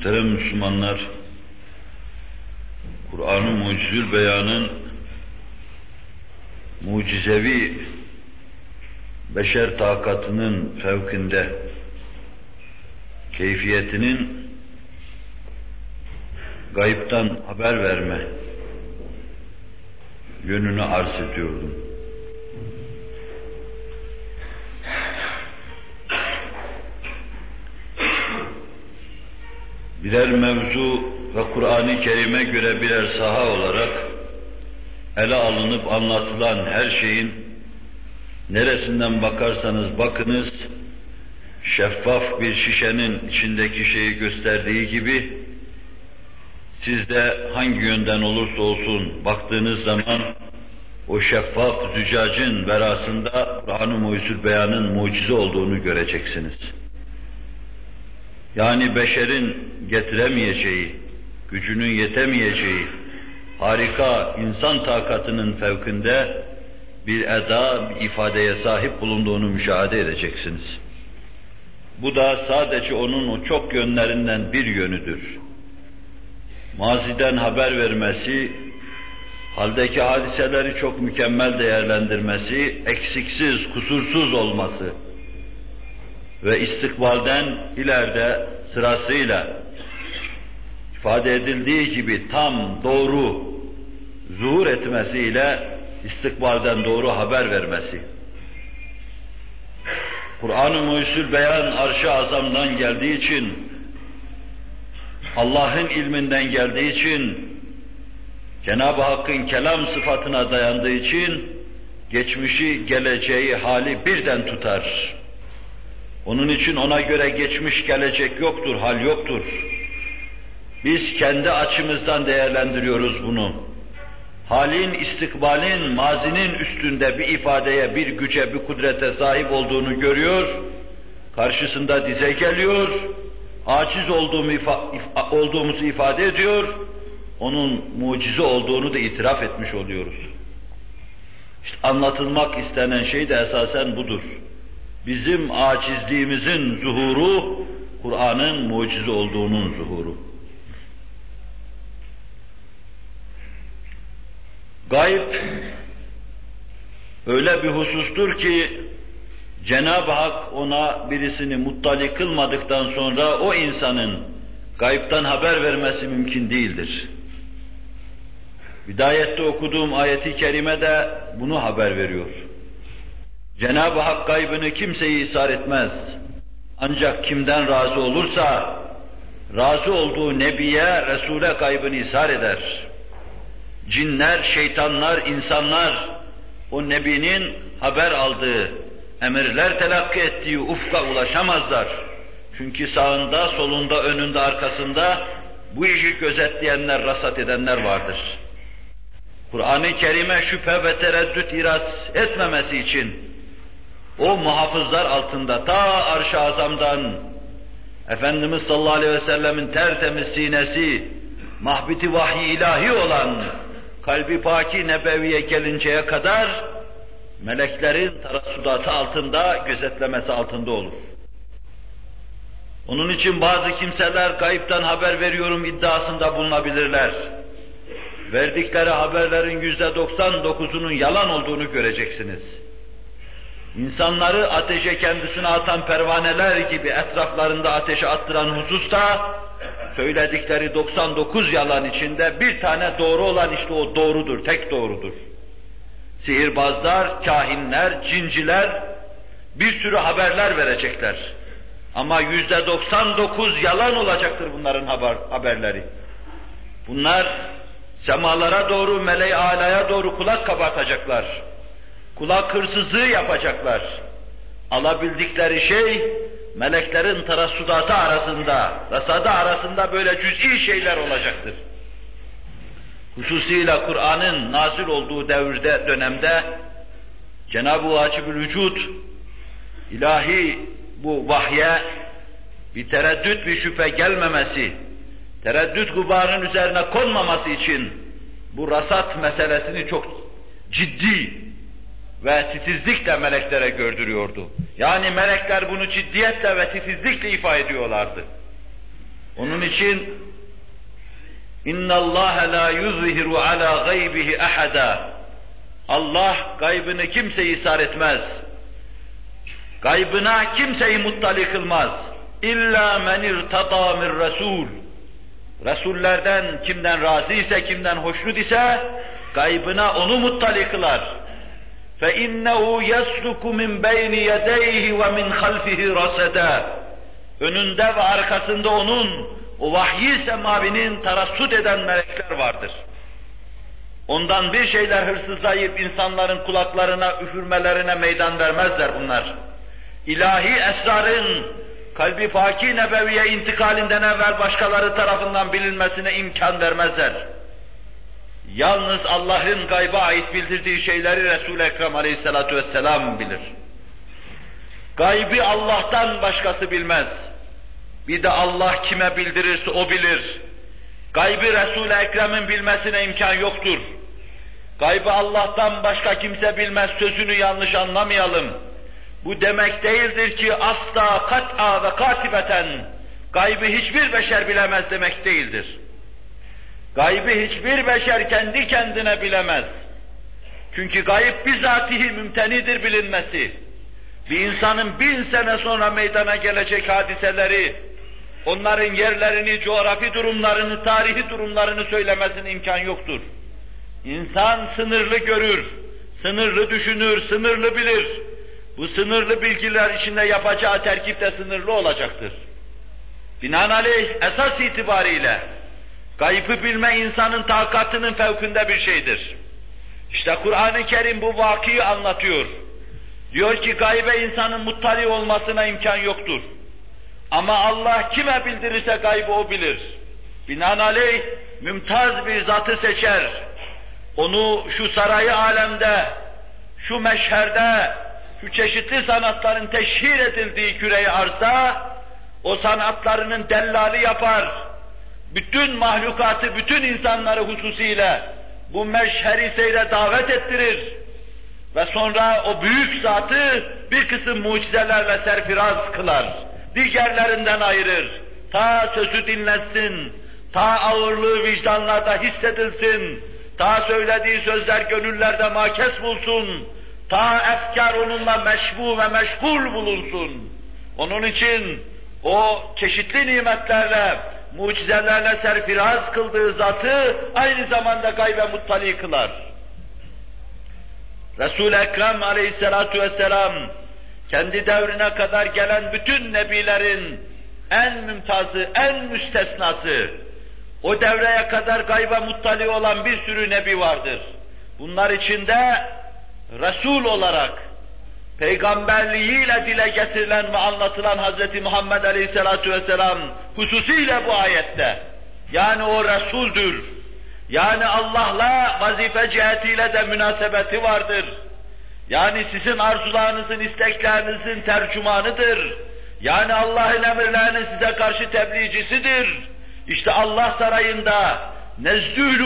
Muhterem Müslümanlar, Kur'an-ı Mucizül Beyan'ın mucizevi beşer takatının fevkinde keyfiyetinin gayiptan haber verme yönünü arz ediyordum. Birer mevzu ve Kur'an-ı Kerim'e göre birer saha olarak ele alınıp anlatılan her şeyin neresinden bakarsanız bakınız şeffaf bir şişenin içindeki şeyi gösterdiği gibi siz de hangi yönden olursa olsun baktığınız zaman o şeffaf zücacın verasında Kur'an-ı Mucizül Beyan'ın mucize olduğunu göreceksiniz. Yani beşerin getiremeyeceği, gücünün yetemeyeceği, harika insan takatının fevkinde bir eda, bir ifadeye sahip bulunduğunu müşahede edeceksiniz. Bu da sadece onun o çok yönlerinden bir yönüdür. Maziden haber vermesi, haldeki hadiseleri çok mükemmel değerlendirmesi, eksiksiz, kusursuz olması, ve istikbalden ileride sırasıyla ifade edildiği gibi tam doğru zuhur etmesiyle istikbalden doğru haber vermesi. Kur'an-ı Muhyüsül Beyan arş-ı azamdan geldiği için, Allah'ın ilminden geldiği için, Cenab-ı Hakk'ın kelam sıfatına dayandığı için, geçmişi, geleceği, hali birden tutar. Onun için ona göre geçmiş gelecek yoktur, hal yoktur. Biz kendi açımızdan değerlendiriyoruz bunu. Halin, istikbalin, mazinin üstünde bir ifadeye, bir güce, bir kudrete sahip olduğunu görüyor, karşısında dize geliyor, aciz olduğumu ifa olduğumuzu ifade ediyor, onun mucize olduğunu da itiraf etmiş oluyoruz. İşte anlatılmak istenen şey de esasen budur. Bizim acizliğimizin zuhuru, Kur'an'ın mucize olduğunun zuhuru. Gayb öyle bir husustur ki Cenab-ı Hak ona birisini muttali kılmadıktan sonra o insanın gayipten haber vermesi mümkün değildir. Bidayette okuduğum ayeti kerime de bunu haber veriyor. Cenab-ı Hak gaybını kimseyi isar etmez. Ancak kimden razı olursa, razı olduğu Nebiye, Resul'e gaybını isar eder. Cinler, şeytanlar, insanlar, o Nebi'nin haber aldığı, emirler telakki ettiği ufka ulaşamazlar. Çünkü sağında, solunda, önünde, arkasında bu işi gözetleyenler, rasat edenler vardır. Kur'an-ı Kerim'e şüphe ve tereddüt iraz etmemesi için o muhafızlar altında ta arş-ı azamdan Efendimiz sallallahu aleyhi ve sellemin tertemiz sinesi, mahbiti vahyi ilahi olan kalbi paki nebeviye gelinceye kadar meleklerin tarasudatı altında, gözetlemesi altında olur. Onun için bazı kimseler gayipten haber veriyorum iddiasında bulunabilirler. Verdikleri haberlerin yüzde doksan dokuzunun yalan olduğunu göreceksiniz. İnsanları ateşe kendisine atan pervaneler gibi etraflarında ateşe attıran hususta söyledikleri 99 yalan içinde bir tane doğru olan işte o doğrudur, tek doğrudur. Sihirbazlar, kahinler, cinciler bir sürü haberler verecekler. Ama yüzde 99 yalan olacaktır bunların haber, haberleri. Bunlar semalara doğru, meleği alaya doğru kulak kabartacaklar kulak hırsızlığı yapacaklar. Alabildikleri şey, meleklerin terassudatı arasında, rasadı arasında böyle cüz'i şeyler olacaktır. Hususiyle Kur'an'ın nazil olduğu devirde, dönemde Cenab-ı Vacibül Vücud ilahi bu vahye bir tereddüt, bir şüphe gelmemesi, tereddüt gubarın üzerine konmaması için bu rasat meselesini çok ciddi ve titizlikle meleklere gördürüyordu. Yani melekler bunu ciddiyetle ve titizlikle ifade ediyorlardı. Onun için İnna Allah la yuzhiru ala gaybihi ahada. Allah gaybını kimseyi isar etmez. Gaybına kimseyi muttali kılmaz. İlla men irtada min resul. Resullerden kimden razı ise, kimden hoşnut ise gaybına onu muttali kılar. فَاِنَّهُ يَسْلُكُ مِنْ بَيْنِ يَدَيْهِ وَمِنْ خَلْفِهِ رَسَدًا Önünde ve arkasında onun o vahyi semavinin tarassut eden melekler vardır. Ondan bir şeyler hırsızlayıp insanların kulaklarına, üfürmelerine meydan vermezler bunlar. İlahi esrarın kalbi faki nebeviye intikalinden evvel başkaları tarafından bilinmesine imkan vermezler. Yalnız Allah'ın gayba ait bildirdiği şeyleri Resul-i Ekrem aleyhissalatu vesselam bilir. Gaybi Allah'tan başkası bilmez. Bir de Allah kime bildirirse o bilir. Gaybı Resul-i Ekrem'in bilmesine imkan yoktur. Gaybı Allah'tan başka kimse bilmez sözünü yanlış anlamayalım. Bu demek değildir ki asla kat'a ve katibeten gaybı hiçbir beşer bilemez demek değildir. Gaybı hiçbir beşer kendi kendine bilemez. Çünkü gayb bizatihi mümtenidir bilinmesi. Bir insanın bin sene sonra meydana gelecek hadiseleri, onların yerlerini, coğrafi durumlarını, tarihi durumlarını söylemesine imkan yoktur. İnsan sınırlı görür, sınırlı düşünür, sınırlı bilir. Bu sınırlı bilgiler içinde yapacağı terkip de sınırlı olacaktır. Binaenaleyh esas itibariyle gaybı bilme insanın takatının fevkinde bir şeydir. İşte Kur'an-ı Kerim bu vakıyı anlatıyor. Diyor ki gaybe insanın muttali olmasına imkan yoktur. Ama Allah kime bildirirse gaybı o bilir. Binaenaleyh mümtaz bir zatı seçer. Onu şu sarayı alemde, şu meşherde, şu çeşitli sanatların teşhir edildiği küreyi arzda, o sanatlarının dellali yapar. Bütün mahlukatı, bütün insanları hususiyle bu meşheri seyre davet ettirir. Ve sonra o büyük zatı bir kısım mucizelerle serfiraz kılar. Diğerlerinden ayırır. Ta sözü dinlensin, ta ağırlığı vicdanlarda hissedilsin, ta söylediği sözler gönüllerde makes bulsun, ta efkar onunla meşbu ve meşgul bulunsun. Onun için o çeşitli nimetlerle, mucizelerle serfiraz kıldığı zatı aynı zamanda gaybe muttali kılar. Resul-i Ekrem aleyhissalatu vesselam kendi devrine kadar gelen bütün nebilerin en mümtazı, en müstesnası, o devreye kadar gayba muttali olan bir sürü nebi vardır. Bunlar içinde Resul olarak peygamberliğiyle dile getirilen ve anlatılan Hz. Muhammed Aleyhisselatü Vesselam hususiyle bu ayette. Yani o Resul'dür. Yani Allah'la vazife cihetiyle de münasebeti vardır. Yani sizin arzularınızın, isteklerinizin tercümanıdır. Yani Allah'ın emirlerinin size karşı tebliğcisidir. İşte Allah sarayında, nezdü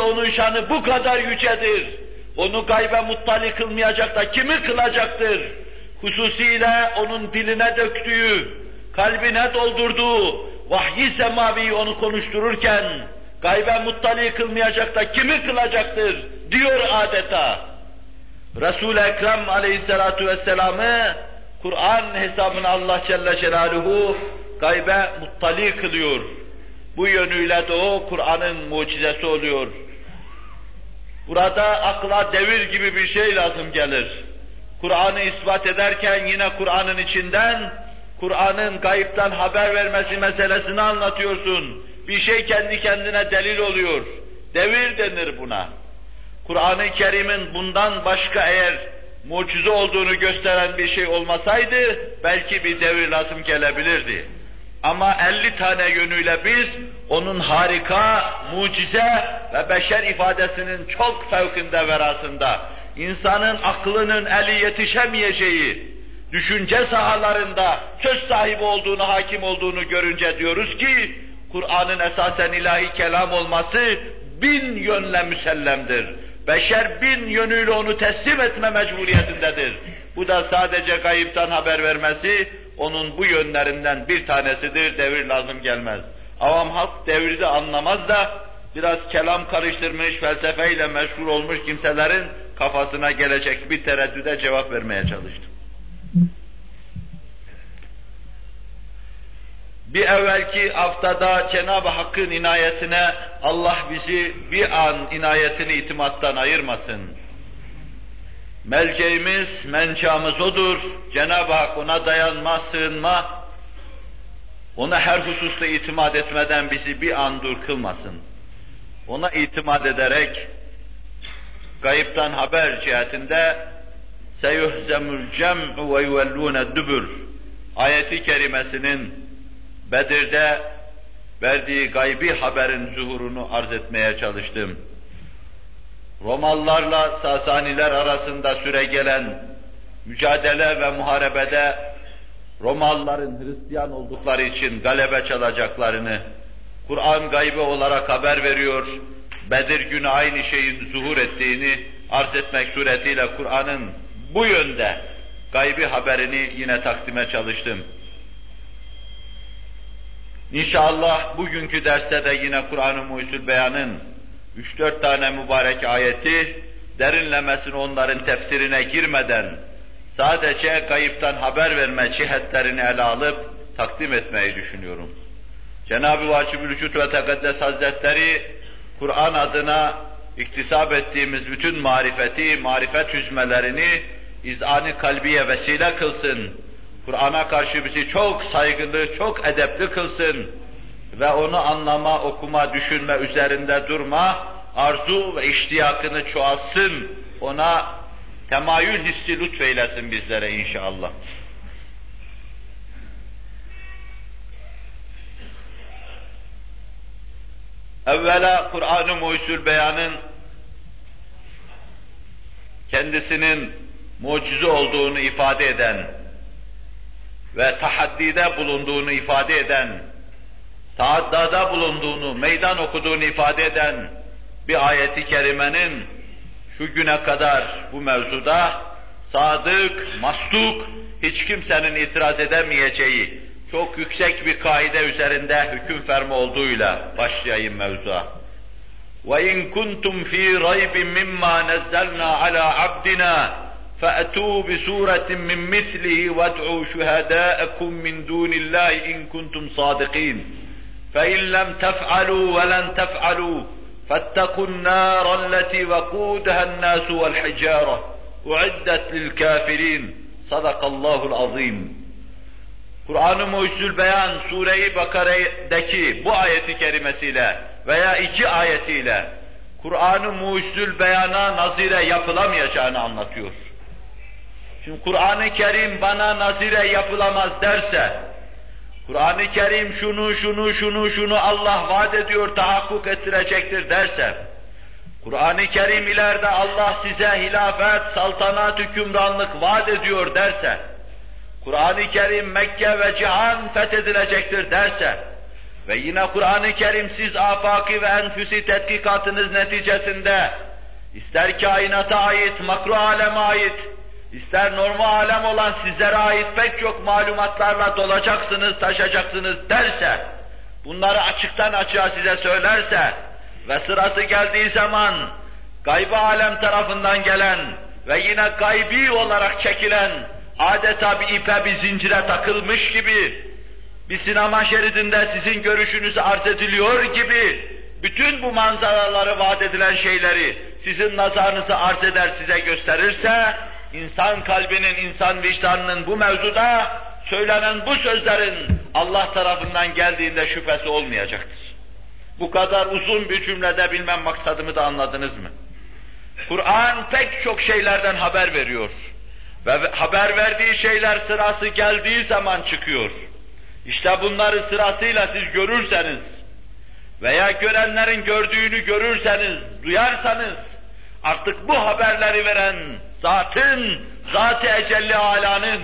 onun şanı bu kadar yücedir. Onu gaybe muttali kılmayacak da kimi kılacaktır? Hususiyle onun diline döktüğü, kalbine doldurduğu vahyi semavi onu konuştururken, gaybe muttali kılmayacak da kimi kılacaktır? Diyor adeta. Resul-i Ekrem aleyhissalatu vesselam'ı Kur'an hesabına Allah Celle Celaluhu gaybe muttali kılıyor. Bu yönüyle de o Kur'an'ın mucizesi oluyor. Burada akla devir gibi bir şey lazım gelir. Kur'an'ı ispat ederken yine Kur'an'ın içinden, Kur'an'ın gayipten haber vermesi meselesini anlatıyorsun. Bir şey kendi kendine delil oluyor. Devir denir buna. Kur'an-ı Kerim'in bundan başka eğer mucize olduğunu gösteren bir şey olmasaydı belki bir devir lazım gelebilirdi. Ama 50 tane yönüyle biz onun harika, mucize ve beşer ifadesinin çok fevkinde verasında, insanın aklının eli yetişemeyeceği, düşünce sahalarında söz sahibi olduğunu, hakim olduğunu görünce diyoruz ki, Kur'an'ın esasen ilahi kelam olması bin yönle müsellemdir. Beşer bin yönüyle onu teslim etme mecburiyetindedir. Bu da sadece gayipten haber vermesi, onun bu yönlerinden bir tanesidir, devir lazım gelmez. avam halk devri de anlamaz da biraz kelam karıştırmış, felsefeyle meşgul olmuş kimselerin kafasına gelecek bir tereddüde cevap vermeye çalıştım. Bir evvelki haftada Cenab-ı Hakk'ın inayetine Allah bizi bir an inayetini itimattan ayırmasın. Melceğimiz, mencamız odur. Cenab-ı Hak ona dayanma, sığınma, ona her hususta itimat etmeden bizi bir an dur kılmasın. Ona itimat ederek gayipten haber cihetinde seyuhzemul cem'u ve dübür ayeti kerimesinin Bedir'de verdiği gaybi haberin zuhurunu arz etmeye çalıştım. Romalılarla Sasaniler arasında süre gelen mücadele ve muharebede Romalıların Hristiyan oldukları için galebe çalacaklarını Kur'an gaybi olarak haber veriyor. Bedir günü aynı şeyin zuhur ettiğini arz etmek suretiyle Kur'an'ın bu yönde gaybi haberini yine takdime çalıştım. İnşallah bugünkü derste de yine Kur'an-ı Muhyüzül Beyan'ın 3-4 tane mübarek ayeti derinlemesine onların tefsirine girmeden sadece kayıptan haber verme cihetlerini ele alıp takdim etmeyi düşünüyorum. Cenab-ı Vacibül Vücut ve Tekaddes Hazretleri Kur'an adına iktisap ettiğimiz bütün marifeti, marifet hüzmelerini izani kalbiye vesile kılsın Kur'an'a karşı bizi çok saygılı, çok edepli kılsın ve onu anlama, okuma, düşünme üzerinde durma, arzu ve iştiyakını çoğalsın, ona temayül hissi lütfeylesin bizlere inşallah. Evvela Kur'an-ı Muhyüzül Beyan'ın kendisinin mucize olduğunu ifade eden ve tahaddide bulunduğunu ifade eden, taaddada bulunduğunu, meydan okuduğunu ifade eden bir ayeti kerimenin şu güne kadar bu mevzuda sadık, masluk, hiç kimsenin itiraz edemeyeceği çok yüksek bir kaide üzerinde hüküm fermi olduğuyla başlayayım mevzuya. وَاِنْ كُنْتُمْ ف۪ي رَيْبٍ مِمَّا نَزَّلْنَا عَلَى عَبْدِنَا فأتوا بسورة من مثله وادعوا شهداءكم من دون الله إن كنتم صادقين فإن لم تفعلوا ولن تفعلوا فاتقوا النار التي وقودها الناس والحجارة أعدت للكافرين صدق الله العظيم Kur'an-ı Mucizül Beyan Sure-i Bakara'daki bu ayeti kerimesiyle veya iki ayetiyle Kur'an-ı Mucizül Beyan'a nazire yapılamayacağını anlatıyor. Şimdi Kur'an-ı Kerim bana nazire yapılamaz derse, Kur'an-ı Kerim şunu şunu şunu şunu Allah vaat ediyor, tahakkuk ettirecektir derse, Kur'an-ı Kerim ileride Allah size hilafet, saltanat, hükümranlık vaat ediyor derse, Kur'an-ı Kerim Mekke ve cihan fethedilecektir derse ve yine Kur'an-ı Kerim siz afaki ve enfüsi tetkikatınız neticesinde ister kainata ait, makro aleme ait, İster normal alem olan sizlere ait pek çok malumatlarla dolacaksınız, taşacaksınız derse, bunları açıktan açığa size söylerse ve sırası geldiği zaman gaybi alem tarafından gelen ve yine gaybi olarak çekilen adeta bir ipe bir zincire takılmış gibi bir sinema şeridinde sizin görüşünüz arz ediliyor gibi bütün bu manzaraları vaat edilen şeyleri sizin nazarınızı arz eder size gösterirse insan kalbinin, insan vicdanının bu mevzuda söylenen bu sözlerin Allah tarafından geldiğinde şüphesi olmayacaktır. Bu kadar uzun bir cümlede bilmem maksadımı da anladınız mı? Kur'an pek çok şeylerden haber veriyor. Ve haber verdiği şeyler sırası geldiği zaman çıkıyor. İşte bunları sırasıyla siz görürseniz veya görenlerin gördüğünü görürseniz, duyarsanız artık bu haberleri veren zatın, zat-ı ecelli alanın,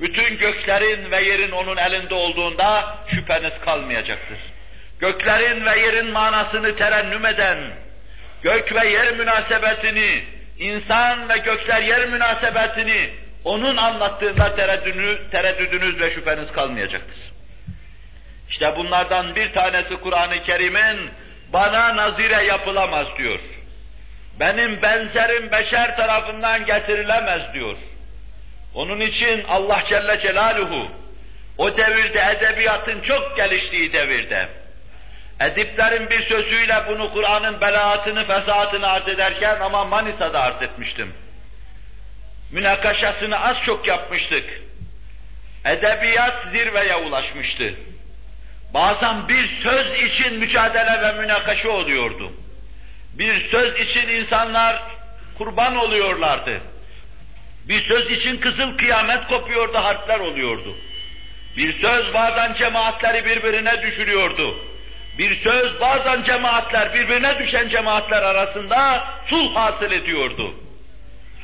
bütün göklerin ve yerin onun elinde olduğunda şüpheniz kalmayacaktır. Göklerin ve yerin manasını terennüm eden, gök ve yer münasebetini, insan ve gökler yer münasebetini onun anlattığında tereddüdünüz, tereddüdünüz ve şüpheniz kalmayacaktır. İşte bunlardan bir tanesi Kur'an-ı Kerim'in bana nazire yapılamaz diyor. Benim benzerim beşer tarafından getirilemez diyor. Onun için Allah Celle Celaluhu o devirde edebiyatın çok geliştiği devirde ediplerin bir sözüyle bunu Kur'an'ın belaatını, fesatını arz ederken ama Manisa'da arz etmiştim. Münakaşasını az çok yapmıştık. Edebiyat zirveye ulaşmıştı. Bazen bir söz için mücadele ve münakaşa oluyordu. Bir söz için insanlar kurban oluyorlardı. Bir söz için kızıl kıyamet kopuyordu, harpler oluyordu. Bir söz bazen cemaatleri birbirine düşürüyordu. Bir söz bazen cemaatler, birbirine düşen cemaatler arasında sulh hasıl ediyordu.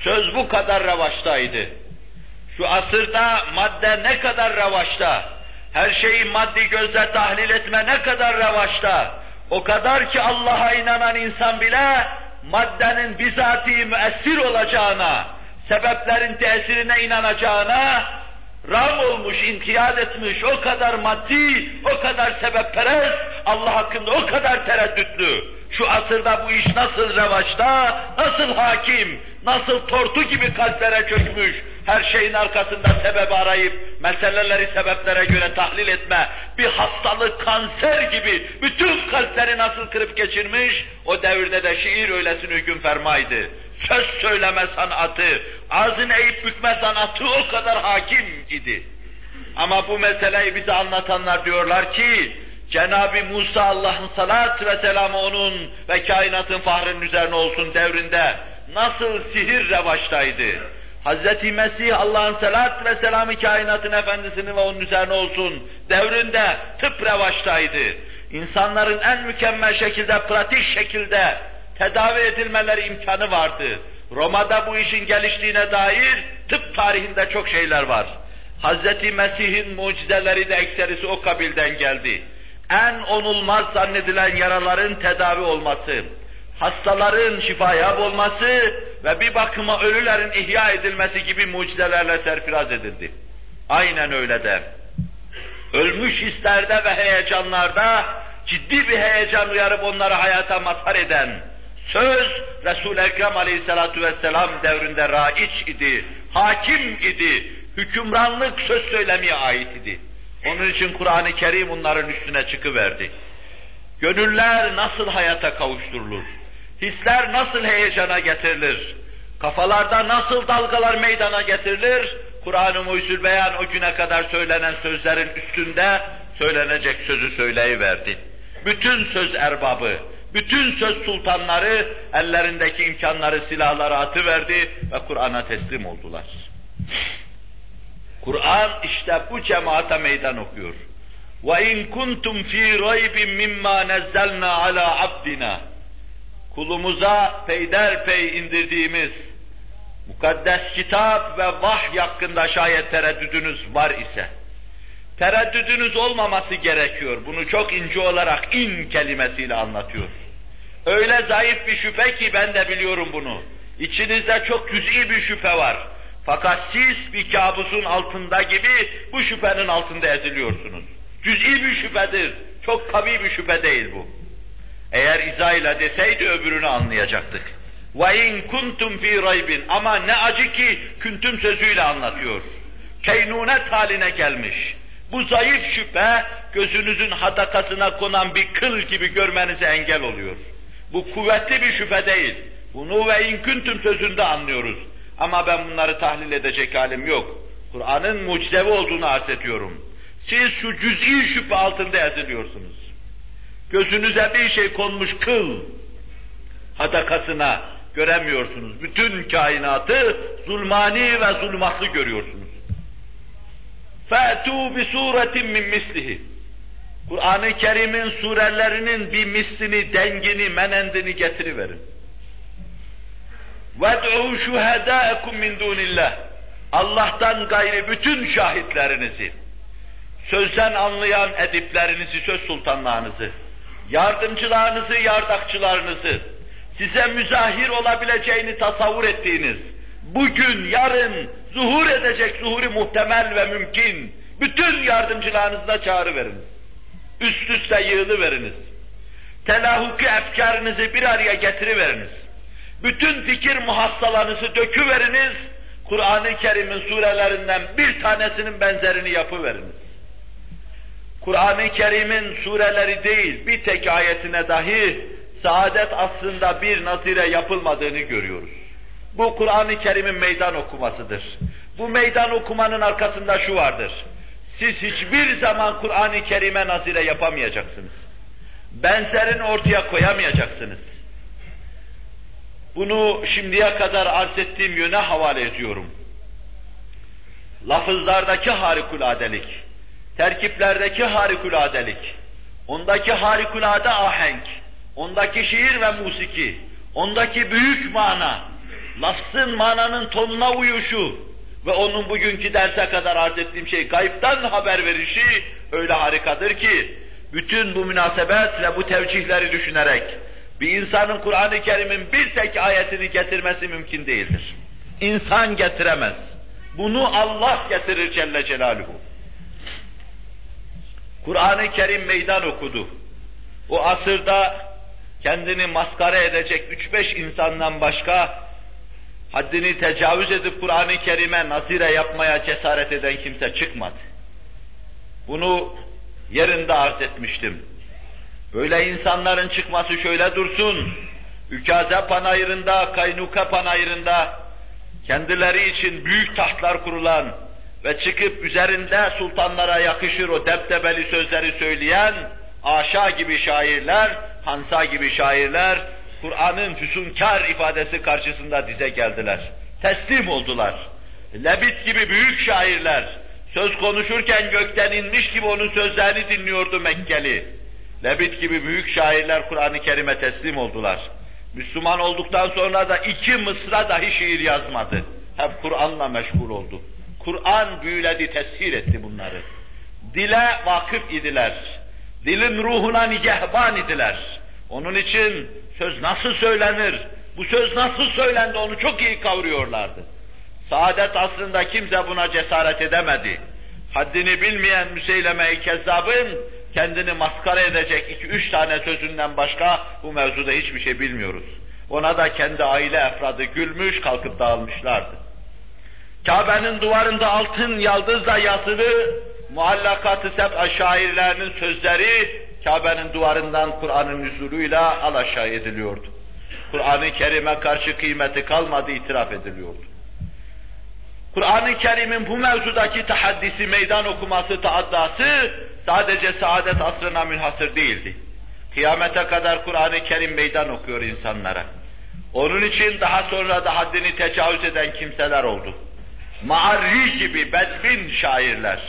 Söz bu kadar revaçtaydı. Şu asırda madde ne kadar revaçta, her şeyi maddi gözle tahlil etme ne kadar revaçta, o kadar ki Allah'a inanan insan bile maddenin bizatihi müessir olacağına, sebeplerin tesirine inanacağına ram olmuş, inkiyat etmiş, o kadar maddi, o kadar sebepperest, Allah hakkında o kadar tereddütlü. Şu asırda bu iş nasıl revaçta, nasıl hakim, nasıl tortu gibi kalplere çökmüş, her şeyin arkasında sebep arayıp, meseleleri sebeplere göre tahlil etme, bir hastalık, kanser gibi bütün kalpleri nasıl kırıp geçirmiş, o devirde de şiir öylesine hüküm fermaydı. Söz söyleme sanatı, ağzını eğip bükme sanatı o kadar hakim idi. Ama bu meseleyi bize anlatanlar diyorlar ki, Cenab-ı Musa Allah'ın salat ve selamı onun ve kainatın fahrının üzerine olsun devrinde nasıl sihir revaçtaydı. Hz. Mesih Allah'ın salat ve selamı kainatın efendisinin ve onun üzerine olsun devrinde tıp revaçtaydı. İnsanların en mükemmel şekilde, pratik şekilde tedavi edilmeleri imkanı vardı. Roma'da bu işin geliştiğine dair tıp tarihinde çok şeyler var. Hz. Mesih'in mucizeleri de ekserisi o kabilden geldi. En onulmaz zannedilen yaraların tedavi olması, hastaların şifaya olması ve bir bakıma ölülerin ihya edilmesi gibi mucizelerle serfiraz edildi. Aynen öyle de. Ölmüş hislerde ve heyecanlarda ciddi bir heyecan uyarıp onları hayata mazhar eden, söz Resul-i Ekrem aleyhissalatu vesselam devrinde raiç idi, hakim idi, hükümranlık söz söylemeye ait idi. Onun için Kur'an-ı Kerim onların üstüne çıkıverdi. Gönüller nasıl hayata kavuşturulur? Hisler nasıl heyecana getirilir? Kafalarda nasıl dalgalar meydana getirilir? Kur'an-ı Muhyüzül Beyan o güne kadar söylenen sözlerin üstünde söylenecek sözü söyleyiverdi. Bütün söz erbabı, bütün söz sultanları ellerindeki imkanları silahlara atıverdi ve Kur'an'a teslim oldular. Kur'an işte bu cemaate meydan okuyor. وَاِنْ كُنْتُمْ ف۪ي رَيْبٍ مِمَّا نَزَّلْنَا عَلَى عَبْدِنَا Kulumuza peyderpey indirdiğimiz mukaddes kitap ve vahy hakkında şayet tereddüdünüz var ise, tereddüdünüz olmaması gerekiyor. Bunu çok ince olarak in kelimesiyle anlatıyor. Öyle zayıf bir şüphe ki ben de biliyorum bunu. İçinizde çok cüz'i bir şüphe var. Fakat siz bir kabusun altında gibi bu şüphenin altında eziliyorsunuz. Cüz'i bir şüphedir. Çok kavi bir şüphe değil bu. Eğer izah deseydi öbürünü anlayacaktık. وَاِنْ kuntum fi raybin Ama ne acı ki küntüm sözüyle anlatıyor. Keynunet haline gelmiş. Bu zayıf şüphe gözünüzün hadakasına konan bir kıl gibi görmenize engel oluyor. Bu kuvvetli bir şüphe değil. Bunu ve in kuntum sözünde anlıyoruz. Ama ben bunları tahlil edecek halim yok. Kur'an'ın mucizevi olduğunu arz ediyorum. Siz şu cüz'i şüphe altında eziliyorsunuz. Gözünüze bir şey konmuş kıl hadakasına göremiyorsunuz. Bütün kainatı zulmani ve zulmatlı görüyorsunuz. فَأْتُوا بِسُورَةٍ مِّنْ مِسْلِهِ Kur'an-ı Kerim'in surelerinin bir mislini, dengini, menendini getiriverin. وَدْعُوا شُهَدَاءَكُمْ مِنْ دُونِ اللّٰهِ Allah'tan gayri bütün şahitlerinizi, sözden anlayan ediplerinizi, söz sultanlarınızı, yardımcılarınızı, yardakçılarınızı, size müzahir olabileceğini tasavvur ettiğiniz, bugün, yarın zuhur edecek zuhuri muhtemel ve mümkün, bütün yardımcılarınızla çağrı veriniz. Üst üste yığılıveriniz. Telahuki efkarınızı bir araya getiriveriniz. Bütün fikir muhassalanızı döküveriniz. Kur'an-ı Kerim'in surelerinden bir tanesinin benzerini yapıveriniz. Kur'an-ı Kerim'in sureleri değil, bir tek ayetine dahi saadet aslında bir nazire yapılmadığını görüyoruz. Bu Kur'an-ı Kerim'in meydan okumasıdır. Bu meydan okumanın arkasında şu vardır. Siz hiçbir zaman Kur'an-ı Kerim'e nazire yapamayacaksınız. Benzerini ortaya koyamayacaksınız. Bunu şimdiye kadar arz ettiğim yöne havale ediyorum. Lafızlardaki harikuladelik, terkiplerdeki harikuladelik, ondaki harikulade ahenk, ondaki şiir ve musiki, ondaki büyük mana, lafzın mananın tonuna uyuşu ve onun bugünkü derse kadar arz ettiğim şey gayipten haber verişi öyle harikadır ki, bütün bu münasebet ve bu tevcihleri düşünerek, bir insanın Kur'an-ı Kerim'in bir tek ayetini getirmesi mümkün değildir. İnsan getiremez. Bunu Allah getirir Celle Celaluhu. Kur'an-ı Kerim meydan okudu. O asırda kendini maskara edecek üç beş insandan başka haddini tecavüz edip Kur'an-ı Kerim'e nazire yapmaya cesaret eden kimse çıkmadı. Bunu yerinde arz etmiştim. Böyle insanların çıkması şöyle dursun, Ükaze panayırında, Kaynuka panayırında kendileri için büyük tahtlar kurulan ve çıkıp üzerinde sultanlara yakışır o debdebeli sözleri söyleyen Aşa gibi şairler, Hansa gibi şairler, Kur'an'ın füsunkar ifadesi karşısında dize geldiler. Teslim oldular. Lebit gibi büyük şairler, söz konuşurken gökten inmiş gibi onun sözlerini dinliyordu Mekkeli. Lebit gibi büyük şairler Kur'an-ı Kerim'e teslim oldular. Müslüman olduktan sonra da iki mısra dahi şiir yazmadı. Hep Kur'an'la meşgul oldu. Kur'an büyüledi, tesir etti bunları. Dile vakıf idiler. Dilin ruhuna nigehban idiler. Onun için söz nasıl söylenir, bu söz nasıl söylendi onu çok iyi kavruyorlardı. Saadet aslında kimse buna cesaret edemedi. Haddini bilmeyen Müseyleme-i Kezzab'ın kendini maskara edecek iki üç tane sözünden başka bu mevzuda hiçbir şey bilmiyoruz. Ona da kendi aile efradı gülmüş kalkıp dağılmışlardı. Kabe'nin duvarında altın yaldızla yazılı muallakat-ı seb'a şairlerinin sözleri Kabe'nin duvarından Kur'an'ın nüzuluyla alaşağı ediliyordu. Kur'an-ı Kerim'e karşı kıymeti kalmadı, itiraf ediliyordu. Kur'an-ı Kerim'in bu mevzudaki tahaddisi, meydan okuması, taaddası sadece saadet asrına münhasır değildi. Kıyamete kadar Kur'an-ı Kerim meydan okuyor insanlara. Onun için daha sonra da haddini tecavüz eden kimseler oldu. Maarri gibi bedbin şairler,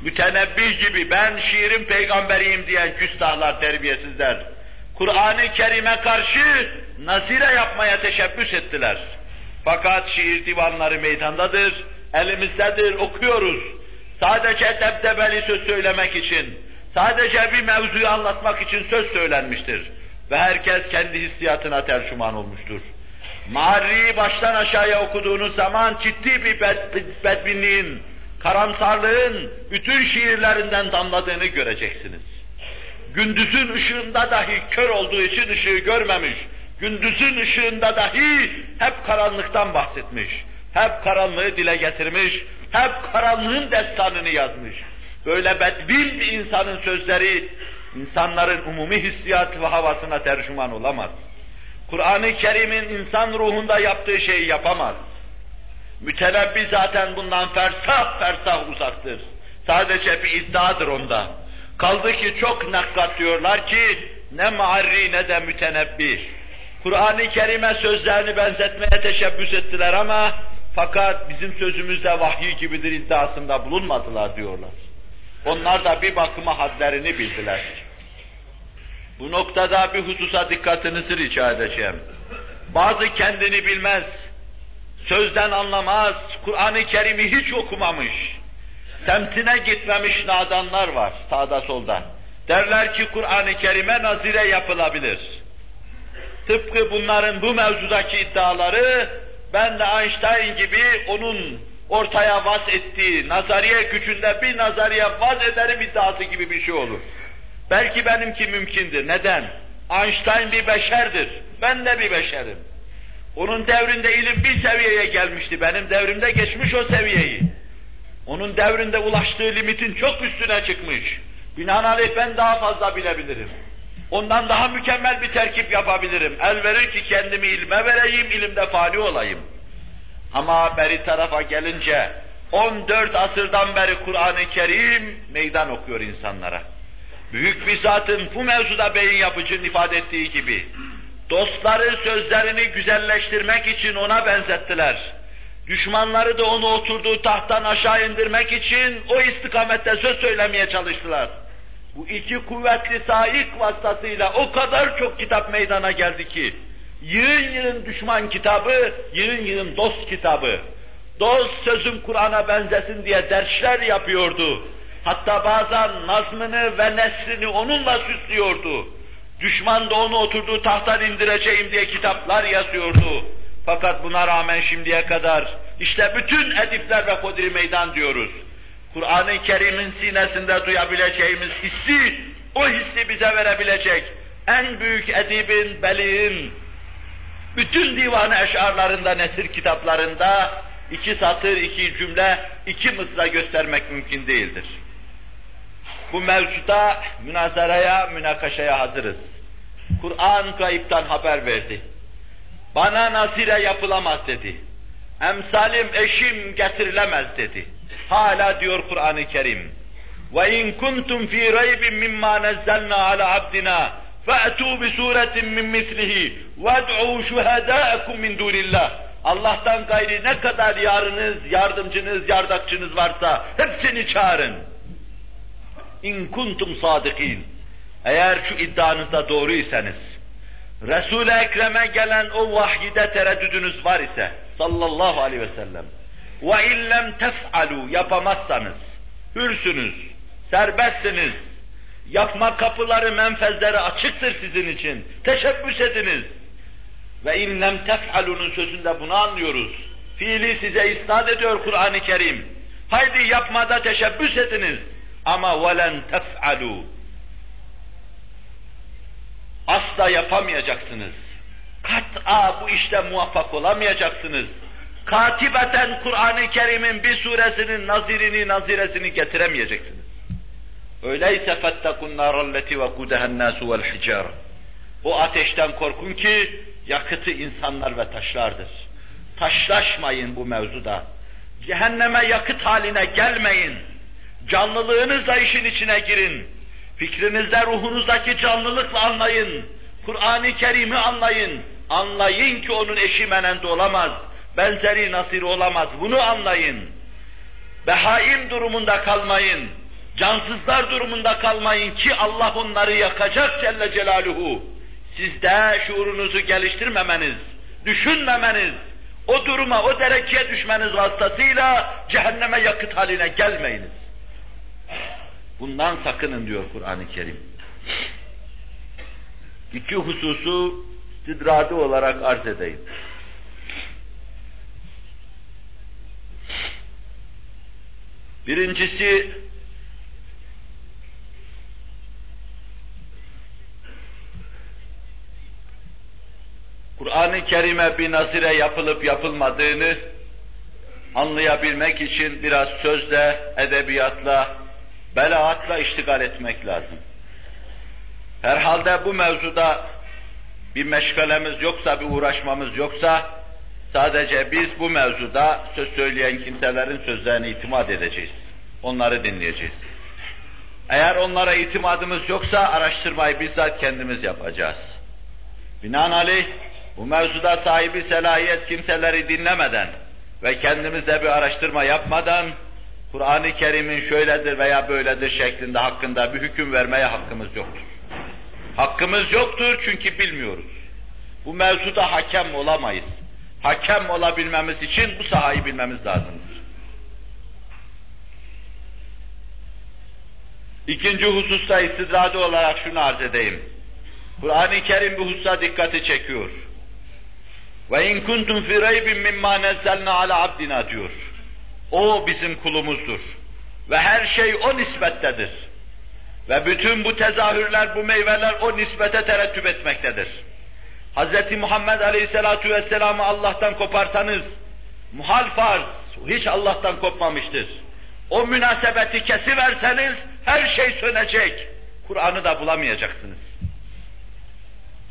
mütenebbih gibi ben şiirin peygamberiyim diyen küstahlar, terbiyesizler, Kur'an-ı Kerim'e karşı nazire yapmaya teşebbüs ettiler. Fakat şiir divanları meydandadır, elimizdedir, okuyoruz. Sadece debdebeli söz söylemek için, sadece bir mevzuyu anlatmak için söz söylenmiştir. Ve herkes kendi hissiyatına tercüman olmuştur. Mağri'yi baştan aşağıya okuduğunuz zaman ciddi bir bed, bedbinliğin, karamsarlığın bütün şiirlerinden damladığını göreceksiniz. Gündüzün ışığında dahi kör olduğu için ışığı görmemiş, gündüzün ışığında dahi hep karanlıktan bahsetmiş, hep karanlığı dile getirmiş, hep karanlığın destanını yazmış. Böyle bedbin bir insanın sözleri, insanların umumi hissiyat ve havasına tercüman olamaz. Kur'an-ı Kerim'in insan ruhunda yaptığı şeyi yapamaz. Mütenebbi zaten bundan fersah fersah uzaktır. Sadece bir iddiadır onda. Kaldı ki çok nakkat diyorlar ki ne maarri ne de mütenebbi. Kur'an-ı Kerim'e sözlerini benzetmeye teşebbüs ettiler ama fakat bizim sözümüzde vahiy gibidir iddiasında bulunmadılar diyorlar. Onlar da bir bakıma hadlerini bildiler. Bu noktada bir hususa dikkatinizi rica edeceğim. Bazı kendini bilmez, sözden anlamaz, Kur'an-ı Kerim'i hiç okumamış, semtine gitmemiş nadanlar var sağda solda. Derler ki Kur'an-ı Kerim'e nazire yapılabilir. Tıpkı bunların bu mevzudaki iddiaları, ben de Einstein gibi onun ortaya vaz ettiği nazariye gücünde bir nazariye vaz ederim iddiası gibi bir şey olur. Belki benimki mümkündür. Neden? Einstein bir beşerdir. Ben de bir beşerim. Onun devrinde ilim bir seviyeye gelmişti. Benim devrimde geçmiş o seviyeyi. Onun devrinde ulaştığı limitin çok üstüne çıkmış. Binaenaleyh ben daha fazla bilebilirim. Ondan daha mükemmel bir terkip yapabilirim. El verir ki kendimi ilme vereyim, ilimde fali olayım. Ama beri tarafa gelince 14 asırdan beri Kur'an-ı Kerim meydan okuyor insanlara. Büyük bir zatın bu mevzuda beyin yapıcının ifade ettiği gibi dostları sözlerini güzelleştirmek için ona benzettiler. Düşmanları da onu oturduğu tahttan aşağı indirmek için o istikamette söz söylemeye çalıştılar. Bu iki kuvvetli saik vasıtasıyla o kadar çok kitap meydana geldi ki, yığın yığın düşman kitabı, yığın yığın dost kitabı. Dost sözüm Kur'an'a benzesin diye dersler yapıyordu. Hatta bazen nazmını ve nesrini onunla süslüyordu. Düşman da onu oturduğu tahttan indireceğim diye kitaplar yazıyordu. Fakat buna rağmen şimdiye kadar işte bütün edipler ve kodri meydan diyoruz. Kur'an-ı Kerim'in sinesinde duyabileceğimiz hissi, o hissi bize verebilecek en büyük edibin, beliğin, bütün divan eşarlarında, nesir kitaplarında iki satır, iki cümle, iki mısra göstermek mümkün değildir bu mevzuda münazaraya, münakaşaya hazırız. Kur'an kayıptan haber verdi. Bana nazire yapılamaz dedi. Emsalim eşim getirilemez dedi. Hala diyor Kur'an-ı Kerim. Ve in kuntum fi raybin mimma nazzalna ala abdina fa'tu bi suratin min mislihi ved'u şuhada'akum min dunillah. Allah'tan gayri ne kadar yarınız, yardımcınız, yardakçınız varsa hepsini çağırın. İn kuntum sadikin. Eğer şu iddianızda doğruysanız, Resul-i Ekrem'e gelen o vahyide tereddüdünüz var ise sallallahu aleyhi ve sellem ve illem tef'alu yapamazsanız hürsünüz, serbestsiniz. Yapma kapıları, menfezleri açıktır sizin için. Teşebbüs ediniz. Ve inlem tef'alunun sözünde bunu anlıyoruz. Fiili size isnat ediyor Kur'an-ı Kerim. Haydi yapmada teşebbüs ediniz. Ama velen tef'alu. Asla yapamayacaksınız. Kat'a bu işte muvaffak olamayacaksınız. Katibeten Kur'an-ı Kerim'in bir suresinin nazirini, naziresini getiremeyeceksiniz. Öyleyse فَاتَّقُوا النَّارَ الَّتِي وَقُودَهَا النَّاسُ وَالْحِجَارَ O ateşten korkun ki yakıtı insanlar ve taşlardır. Taşlaşmayın bu mevzuda. Cehenneme yakıt haline gelmeyin. Canlılığınızla işin içine girin. Fikrinizde, ruhunuzdaki canlılıkla anlayın. Kur'an-ı Kerim'i anlayın. Anlayın ki onun eşi menende olamaz. Benzeri nasir olamaz. Bunu anlayın. Behaim durumunda kalmayın. Cansızlar durumunda kalmayın ki Allah onları yakacak Celle Celaluhu. Sizde şuurunuzu geliştirmemeniz, düşünmemeniz, o duruma, o dereceye düşmeniz vasıtasıyla cehenneme yakıt haline gelmeyiniz. Bundan sakının diyor Kur'an-ı Kerim. İki hususu istidradi olarak arz edeyim. Birincisi, Kur'an-ı Kerim'e bir nazire yapılıp yapılmadığını anlayabilmek için biraz sözle, edebiyatla, belaatla iştigal etmek lazım. Herhalde bu mevzuda bir meşgalemiz yoksa, bir uğraşmamız yoksa, sadece biz bu mevzuda söz söyleyen kimselerin sözlerine itimat edeceğiz. Onları dinleyeceğiz. Eğer onlara itimadımız yoksa araştırmayı bizzat kendimiz yapacağız. Binaenaleyh bu mevzuda sahibi selahiyet kimseleri dinlemeden ve kendimize bir araştırma yapmadan Kur'an-ı Kerim'in şöyledir veya böyledir şeklinde hakkında bir hüküm vermeye hakkımız yoktur. Hakkımız yoktur çünkü bilmiyoruz. Bu mevzuda hakem olamayız. Hakem olabilmemiz için bu sahayı bilmemiz lazımdır. İkinci hususta istidradi olarak şunu arz edeyim. Kur'an-ı Kerim bu hususa dikkati çekiyor. Ve in kuntum fi raybin mimma nazzalna ala abdina diyor. O bizim kulumuzdur. Ve her şey o nispettedir. Ve bütün bu tezahürler, bu meyveler o nispete terettüp etmektedir. Hz. Muhammed Aleyhisselatü Vesselam'ı Allah'tan koparsanız, muhal farz, hiç Allah'tan kopmamıştır. O münasebeti kesiverseniz her şey sönecek. Kur'an'ı da bulamayacaksınız.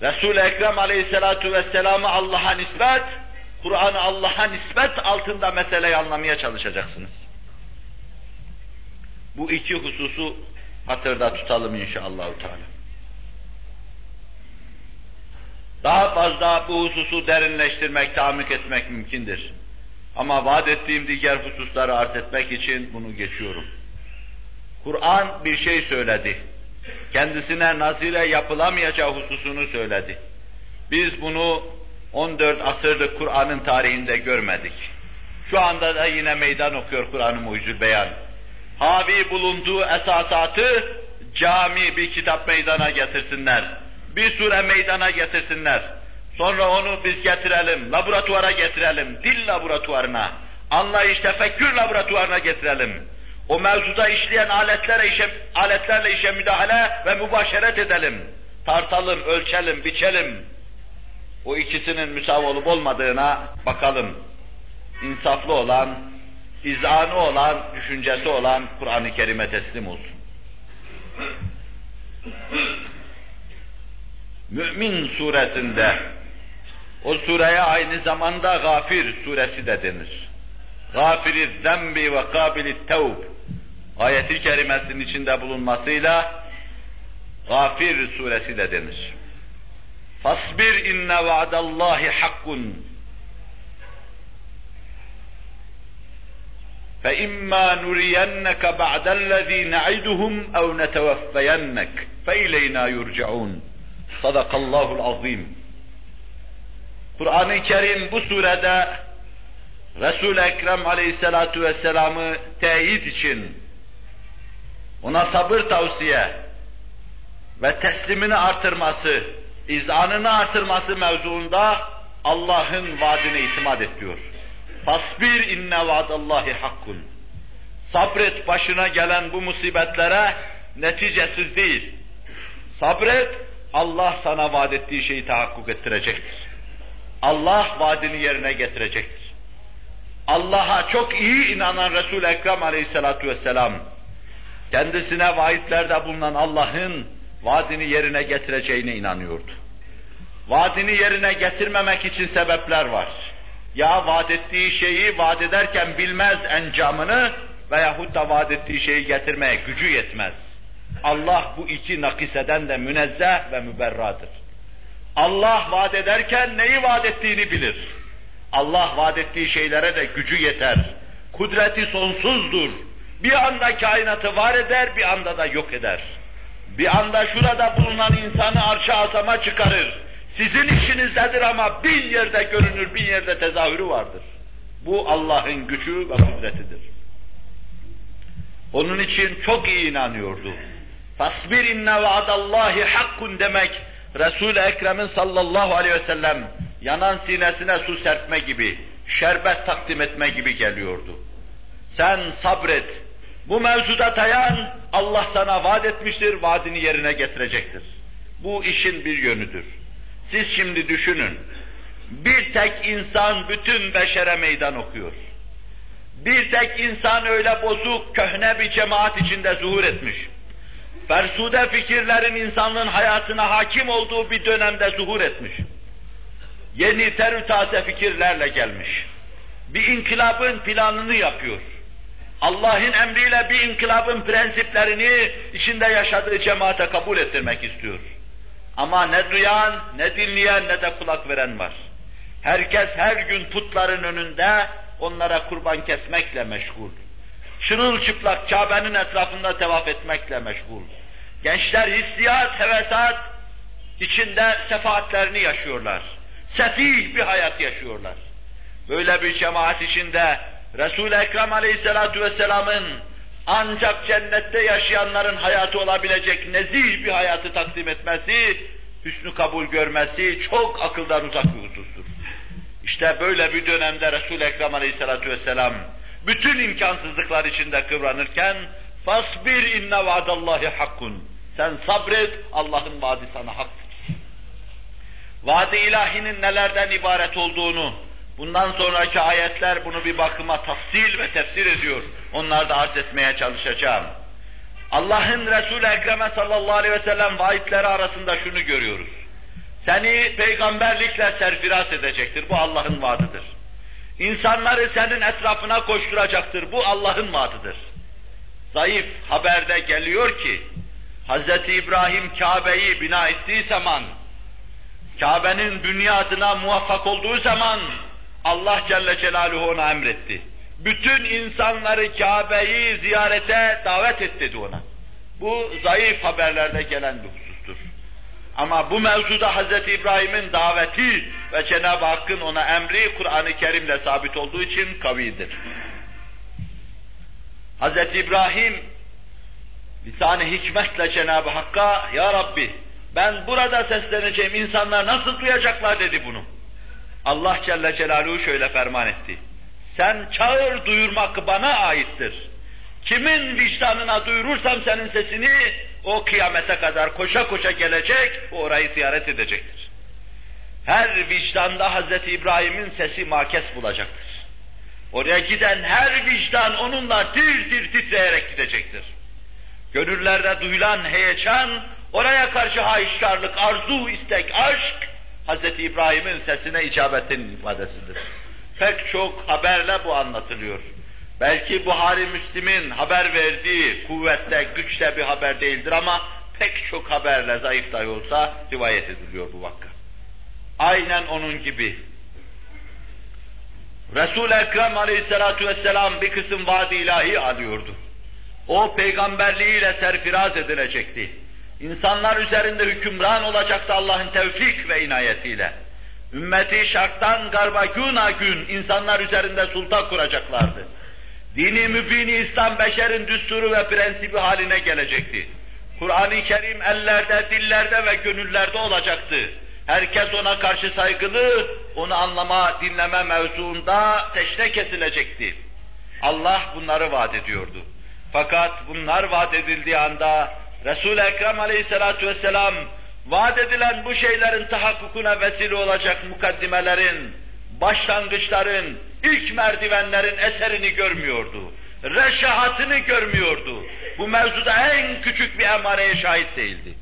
Resul-i Ekrem Aleyhisselatü Vesselam'ı Allah'a nispet, Kur'an'ı Allah'a nispet altında meseleyi anlamaya çalışacaksınız. Bu iki hususu hatırda tutalım inşallah. Teala. Daha fazla bu hususu derinleştirmek, tamik etmek mümkündür. Ama vaat ettiğim diğer hususları arz etmek için bunu geçiyorum. Kur'an bir şey söyledi. Kendisine nazire yapılamayacağı hususunu söyledi. Biz bunu 14 asırlık Kur'an'ın tarihinde görmedik. Şu anda da yine meydan okuyor Kur'an-ı Mucizül Beyan. Havi bulunduğu esasatı cami bir kitap meydana getirsinler. Bir sure meydana getirsinler. Sonra onu biz getirelim, laboratuvara getirelim, dil laboratuvarına, anlayış, tefekkür laboratuvarına getirelim. O mevzuda işleyen aletlere işe, aletlerle işe müdahale ve mübaşeret edelim. Tartalım, ölçelim, biçelim. O ikisinin müsav olup olmadığına bakalım. İnsaflı olan, izanı olan, düşüncesi olan Kur'an-ı Kerim'e teslim olsun. Mü'min suresinde o sureye aynı zamanda Gafir suresi de denir. Gafiri zembi ve kabili tevb ayeti kerimesinin içinde bulunmasıyla Gafir suresi de denir. Fasbir inne va'dallahi hakkun فإما نرينك بعد الذي نعدهم أو نتوفينك فإلينا يرجعون صدق الله العظيم Kur'an-ı Kerim bu surede Resul-i Ekrem aleyhissalatu vesselam'ı teyit için ona sabır tavsiye ve teslimini artırması, izanını artırması mevzuunda Allah'ın vaadine itimat ediyor. Fasbir inne vaadallahi hakkun. Sabret başına gelen bu musibetlere neticesiz değil. Sabret, Allah sana vaat ettiği şeyi tahakkuk ettirecektir. Allah vaadini yerine getirecektir. Allah'a çok iyi inanan Resul-i Ekrem aleyhissalatu vesselam, kendisine vaatlerde bulunan Allah'ın vaadini yerine getireceğine inanıyordu. Vaadini yerine getirmemek için sebepler var. Ya vaat ettiği şeyi vaat ederken bilmez encamını veyahut da vaat ettiği şeyi getirmeye gücü yetmez. Allah bu iki nakiseden de münezzeh ve müberradır. Allah vaat ederken neyi vaat ettiğini bilir. Allah vaat ettiği şeylere de gücü yeter. Kudreti sonsuzdur. Bir anda kainatı var eder, bir anda da yok eder. Bir anda şurada bulunan insanı arşa azama çıkarır. Sizin işinizdedir ama bin yerde görünür, bin yerde tezahürü vardır. Bu Allah'ın gücü ve kudretidir. Onun için çok iyi inanıyordu. Fasbir inne vaadallahi hakkun demek Resul-i Ekrem'in sallallahu aleyhi ve sellem yanan sinesine su serpme gibi, şerbet takdim etme gibi geliyordu. Sen sabret, bu mevzuda dayan, Allah sana vaat etmiştir, vaadini yerine getirecektir. Bu işin bir yönüdür. Siz şimdi düşünün, bir tek insan bütün beşere meydan okuyor. Bir tek insan öyle bozuk, köhne bir cemaat içinde zuhur etmiş. Fersude fikirlerin insanlığın hayatına hakim olduğu bir dönemde zuhur etmiş. Yeni terü taze fikirlerle gelmiş. Bir inkılabın planını yapıyor. Allah'ın emriyle bir inkılabın prensiplerini içinde yaşadığı cemaate kabul ettirmek istiyor. Ama ne duyan, ne dinleyen, ne de kulak veren var. Herkes her gün putların önünde onlara kurban kesmekle meşgul. Çırılçıplak Kabe'nin etrafında tevaf etmekle meşgul. Gençler hissiyat, hevesat içinde sefaatlerini yaşıyorlar. Sefih bir hayat yaşıyorlar. Böyle bir cemaat içinde Resul-i Ekrem Aleyhisselatü Vesselam'ın ancak cennette yaşayanların hayatı olabilecek nezih bir hayatı takdim etmesi, hüsnü kabul görmesi çok akıldan uzak bir husustur. İşte böyle bir dönemde Resul-i Ekrem Aleyhisselatü Vesselam bütün imkansızlıklar içinde kıvranırken fasbir inne vaadallahi hakkun Sen sabret, Allah'ın vaadi sana haktır. Vaadi ilahinin nelerden ibaret olduğunu, bundan sonraki ayetler bunu bir bakıma tafsil ve tefsir ediyor. Onları da arz etmeye çalışacağım. Allah'ın Resul-i Ekrem'e sallallahu aleyhi ve sellem vaatleri arasında şunu görüyoruz. Seni peygamberlikle serfiraz edecektir. Bu Allah'ın vaadidir. İnsanları senin etrafına koşturacaktır. Bu Allah'ın vaadidir. Zayıf haberde geliyor ki, Hz. İbrahim Kabe'yi bina ettiği zaman, Kabe'nin bünyadına muvaffak olduğu zaman, Allah Celle Celaluhu ona emretti. Bütün insanları Kabe'yi ziyarete davet et dedi ona. Bu zayıf haberlerde gelen bir husustur. Ama bu mevzuda Hz. İbrahim'in daveti ve Cenab-ı Hakk'ın ona emri Kur'an-ı Kerim'le sabit olduğu için kavidir. Hz. İbrahim lisan-ı hikmetle Cenab-ı Hakk'a Ya Rabbi ben burada sesleneceğim insanlar nasıl duyacaklar dedi bunu. Allah Celle Celaluhu şöyle ferman etti. Sen çağır duyurmak bana aittir. Kimin vicdanına duyurursam senin sesini o kıyamete kadar koşa koşa gelecek, orayı ziyaret edecektir. Her vicdanda Hz. İbrahim'in sesi makes bulacaktır. Oraya giden her vicdan onunla tir tir titreyerek gidecektir. Gönüllerde duyulan heyecan, oraya karşı haişkarlık, arzu, istek, aşk, Hz. İbrahim'in sesine icabetin ifadesidir. Pek çok haberle bu anlatılıyor. Belki Buhari Müslim'in haber verdiği kuvvetle, güçle bir haber değildir ama pek çok haberle zayıf dahi olsa rivayet ediliyor bu vakka. Aynen onun gibi. Resul-i Ekrem aleyhissalatu vesselam bir kısım vaadi ilahi alıyordu. O peygamberliğiyle serfiraz edilecekti. İnsanlar üzerinde hükümran olacaktı Allah'ın tevfik ve inayetiyle. Ümmeti şarktan garba güna gün insanlar üzerinde sultan kuracaklardı. Dini mübini İslam beşerin düsturu ve prensibi haline gelecekti. Kur'an-ı Kerim ellerde, dillerde ve gönüllerde olacaktı. Herkes ona karşı saygılı, onu anlama, dinleme mevzuunda teşne kesilecekti. Allah bunları vaat ediyordu. Fakat bunlar vaat edildiği anda Resul-i Ekrem aleyhissalatu vesselam vaat edilen bu şeylerin tahakkukuna vesile olacak mukaddimelerin, başlangıçların, ilk merdivenlerin eserini görmüyordu. Reşahatını görmüyordu. Bu mevzuda en küçük bir emareye şahit değildi.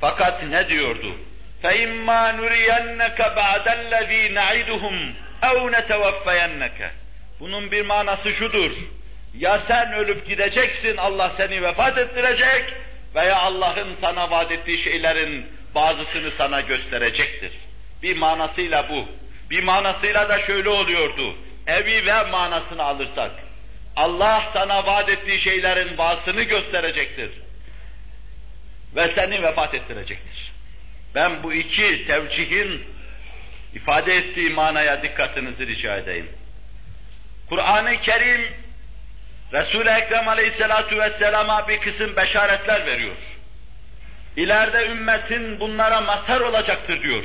Fakat ne diyordu? فَاِمَّا نُرِيَنَّكَ بَعْدَ الَّذ۪ي نَعِدُهُمْ اَوْ نَتَوَفَّيَنَّكَ Bunun bir manası şudur. Ya sen ölüp gideceksin, Allah seni vefat ettirecek veya Allah'ın sana vaat ettiği şeylerin bazısını sana gösterecektir. Bir manasıyla bu. Bir manasıyla da şöyle oluyordu. Evi ve manasını alırsak. Allah sana vaat ettiği şeylerin bazısını gösterecektir. Ve seni vefat ettirecektir. Ben bu iki tevcihin ifade ettiği manaya dikkatinizi rica edeyim. Kur'an-ı Kerim Resul-i Ekrem aleyhissalatu vesselama bir kısım beşaretler veriyor. İleride ümmetin bunlara mazhar olacaktır diyor.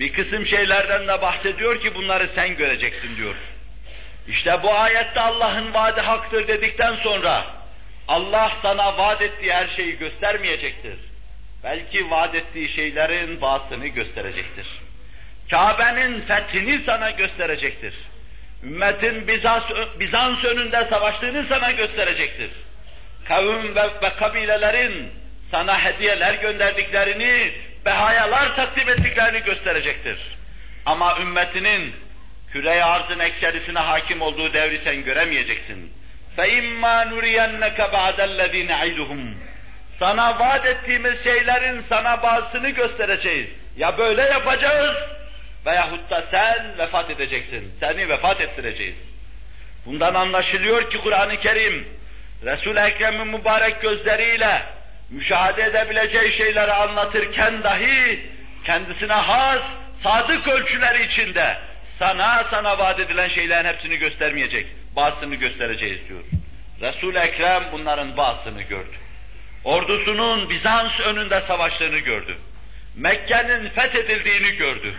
Bir kısım şeylerden de bahsediyor ki bunları sen göreceksin diyor. İşte bu ayette Allah'ın vaadi haktır dedikten sonra Allah sana vaat ettiği her şeyi göstermeyecektir. Belki vaat ettiği şeylerin bazısını gösterecektir. Kabe'nin fethini sana gösterecektir. Ümmetin Bizans, Bizans önünde savaştığını sana gösterecektir. Kavim ve, ve kabilelerin sana hediyeler gönderdiklerini, behayalar takdim ettiklerini gösterecektir. Ama ümmetinin küre arzın ekserisine hakim olduğu devri sen göremeyeceksin. فَاِمَّا نُرِيَنَّكَ بَعْدَ الَّذ۪ي نَعِدُهُمْ Sana vaat ettiğimiz şeylerin sana bazısını göstereceğiz. Ya böyle yapacağız veyahut da sen vefat edeceksin. Seni vefat ettireceğiz. Bundan anlaşılıyor ki Kur'an-ı Kerim Resul-i Ekrem'in mübarek gözleriyle müşahede edebileceği şeyleri anlatırken dahi kendisine has, sadık ölçüleri içinde sana sana vaat edilen şeylerin hepsini göstermeyecek. Bazısını göstereceğiz diyor. Resul-i Ekrem bunların bazısını gördü. Ordusunun Bizans önünde savaştığını gördü. Mekke'nin fethedildiğini gördü.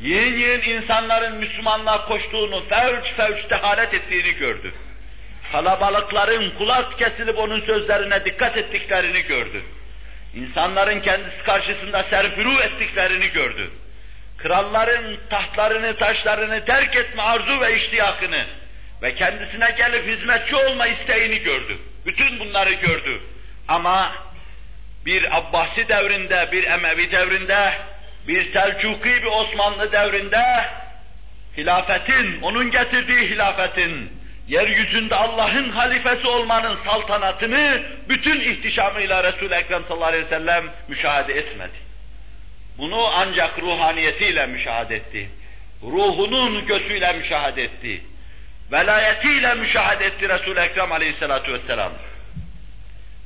Yeni yeni insanların Müslümanlığa koştuğunu, fevç fevç dehalet ettiğini gördü. Kalabalıkların kulak kesilip onun sözlerine dikkat ettiklerini gördü. İnsanların kendisi karşısında serfuru ettiklerini gördü. Kralların tahtlarını, taşlarını terk etme arzu ve iştiyakını ve kendisine gelip hizmetçi olma isteğini gördü. Bütün bunları gördü. Ama bir Abbasi devrinde, bir Emevi devrinde, bir Selçuki bir Osmanlı devrinde hilafetin, onun getirdiği hilafetin, yeryüzünde Allah'ın halifesi olmanın saltanatını bütün ihtişamıyla Resul-i Ekrem sallallahu aleyhi ve sellem müşahede etmedi. Bunu ancak ruhaniyetiyle müşahede etti. Ruhunun gözüyle müşahede etti. Velayetiyle müşahede etti Resul-i Ekrem aleyhissalatu vesselam.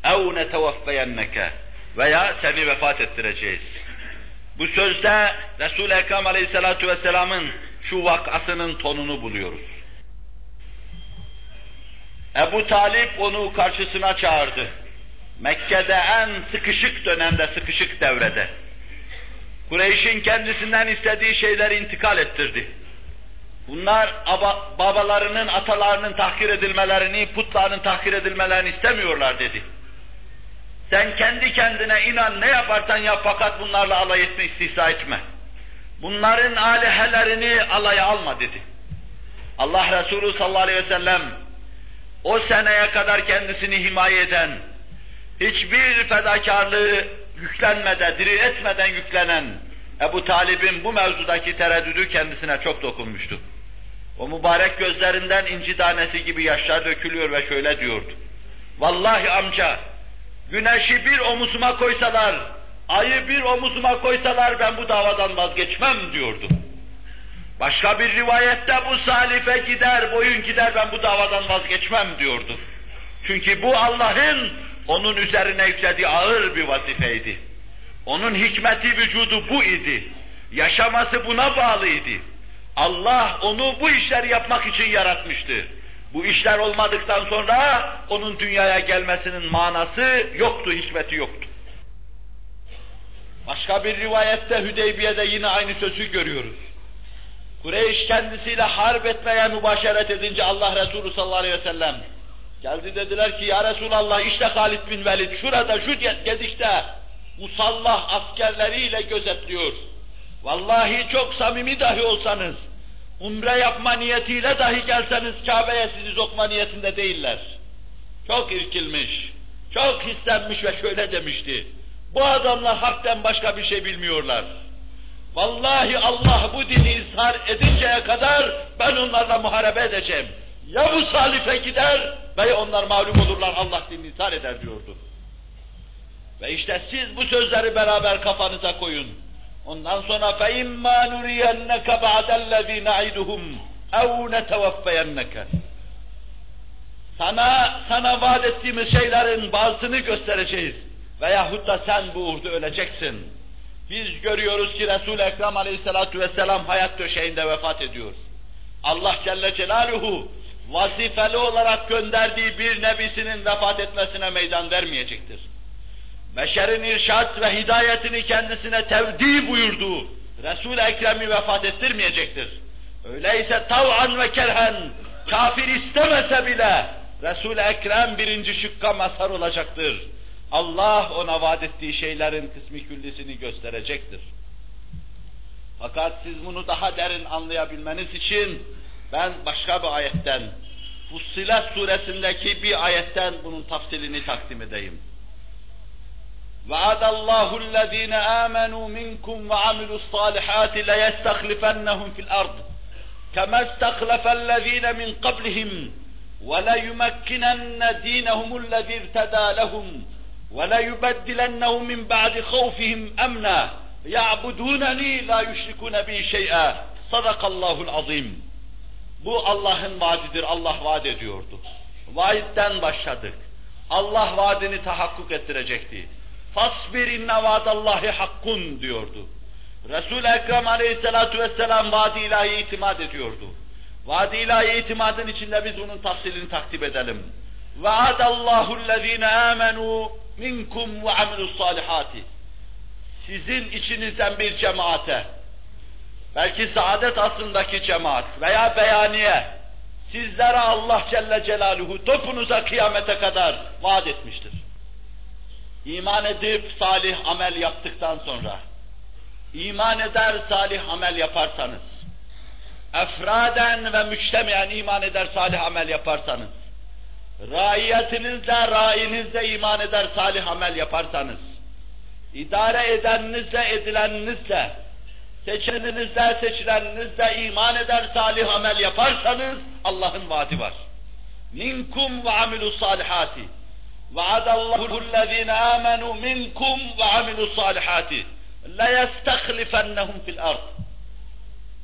اَوْ نَتَوَفَّيَنَّكَ Veya seni vefat ettireceğiz. Bu sözde Resul-i Ekrem aleyhissalatu vesselamın şu vakasının tonunu buluyoruz. Ebu Talip onu karşısına çağırdı. Mekke'de en sıkışık dönemde, sıkışık devrede. Kureyş'in kendisinden istediği şeyleri intikal ettirdi. Bunlar babalarının, atalarının tahkir edilmelerini, putlarının tahkir edilmelerini istemiyorlar dedi. Sen kendi kendine inan ne yaparsan yap fakat bunlarla alay etme, istihza etme. Bunların alihelerini alaya alma dedi. Allah Resulü sallallahu aleyhi ve sellem o seneye kadar kendisini himaye eden, hiçbir fedakarlığı yüklenmeden, diri etmeden yüklenen Ebu Talib'in bu mevzudaki tereddüdü kendisine çok dokunmuştu. O mübarek gözlerinden inci tanesi gibi yaşlar dökülüyor ve şöyle diyordu. Vallahi amca, güneşi bir omuzuma koysalar, ayı bir omuzuma koysalar ben bu davadan vazgeçmem diyordu. Başka bir rivayette bu salife gider, boyun gider ben bu davadan vazgeçmem diyordu. Çünkü bu Allah'ın onun üzerine yüklediği ağır bir vazifeydi. Onun hikmeti vücudu bu idi. Yaşaması buna bağlıydı. Allah onu bu işleri yapmak için yaratmıştı. Bu işler olmadıktan sonra onun dünyaya gelmesinin manası yoktu, hikmeti yoktu. Başka bir rivayette Hüdeybiye'de yine aynı sözü görüyoruz. Kureyş kendisiyle harp etmeye mübaşeret edince Allah Resulü sallallahu aleyhi ve sellem geldi dediler ki ya Resulallah işte Halid bin Velid şurada şu gedikte musallah askerleriyle gözetliyor. Vallahi çok samimi dahi olsanız, umre yapma niyetiyle dahi gelseniz Kabe'ye sizi sokma niyetinde değiller. Çok irkilmiş, çok hislenmiş ve şöyle demişti. Bu adamlar hakten başka bir şey bilmiyorlar. Vallahi Allah bu dini izhar edinceye kadar ben onlarla muharebe edeceğim. Ya bu salife gider ve onlar mağlup olurlar Allah dinini izhar eder diyordu. Ve işte siz bu sözleri beraber kafanıza koyun. Ondan sonra فَاِمَّا نُرِيَنَّكَ بَعْدَ الَّذ۪ي نَعِدُهُمْ اَوْ نَتَوَفَّيَنَّكَ Sana, sana vaat ettiğimiz şeylerin bazısını göstereceğiz. Veyahut da sen bu uğurda öleceksin. Biz görüyoruz ki Resul-i Ekrem aleyhissalatu vesselam hayat döşeğinde vefat ediyor. Allah Celle Celaluhu vazifeli olarak gönderdiği bir nebisinin vefat etmesine meydan vermeyecektir. Beşerin irşat ve hidayetini kendisine tevdi buyurduğu Resul-i Ekrem'i vefat ettirmeyecektir. Öyleyse tav'an ve kerhen, kafir istemese bile Resul-i Ekrem birinci şıkka mazhar olacaktır. Allah ona vaat ettiği şeylerin kısmi küllisini gösterecektir. Fakat siz bunu daha derin anlayabilmeniz için ben başka bir ayetten, Fussilet suresindeki bir ayetten bunun tafsilini takdim edeyim. وعد الله الذين آمنوا منكم وعملوا الصالحات ليستخلفنهم في الأرض كما استخلف الذين من قبلهم وليمكنن دينهم الذي ارتدى لهم وَلَيُبَدِّلَنَّهُمْ مِنْ بَعْدِ خَوْفِهِمْ اَمْنًا يَعْبُدُونَنِي لَا يُشْرِكُونَ بِي شَيْئًا Sadakallahul azim. Bu Allah'ın vaadidir, Allah vaat ediyordu. Vaidden başladık. Allah vaadini tahakkuk ettirecekti. Fasbir inne vaadallahi hakkun diyordu. Resul-i Ekrem aleyhissalatu vesselam vaadi ilahi itimat ediyordu. Vaadi ilahi itimadın içinde biz bunun tafsilini takdim edelim. Vaadallahu allazine amenu minkum ve amilus salihati. Sizin içinizden bir cemaate, belki saadet asrındaki cemaat veya beyaniye, sizlere Allah Celle Celaluhu topunuza kıyamete kadar vaat etmiştir. İman edip salih amel yaptıktan sonra, iman eder salih amel yaparsanız, efraden ve müçtemeyen iman eder salih amel yaparsanız, raiyetinizle, rainizle iman eder salih amel yaparsanız, idare edeninizle, edileninizle, seçeninizle, seçileninizle iman eder salih amel yaparsanız, Allah'ın vaadi var. Minkum ve amilu salihati. وعد الله الذين آمنوا منكم وعملوا الصالحات لَيَسْتَخْلِفَنَّهُمْ فِي الْأَرْضِ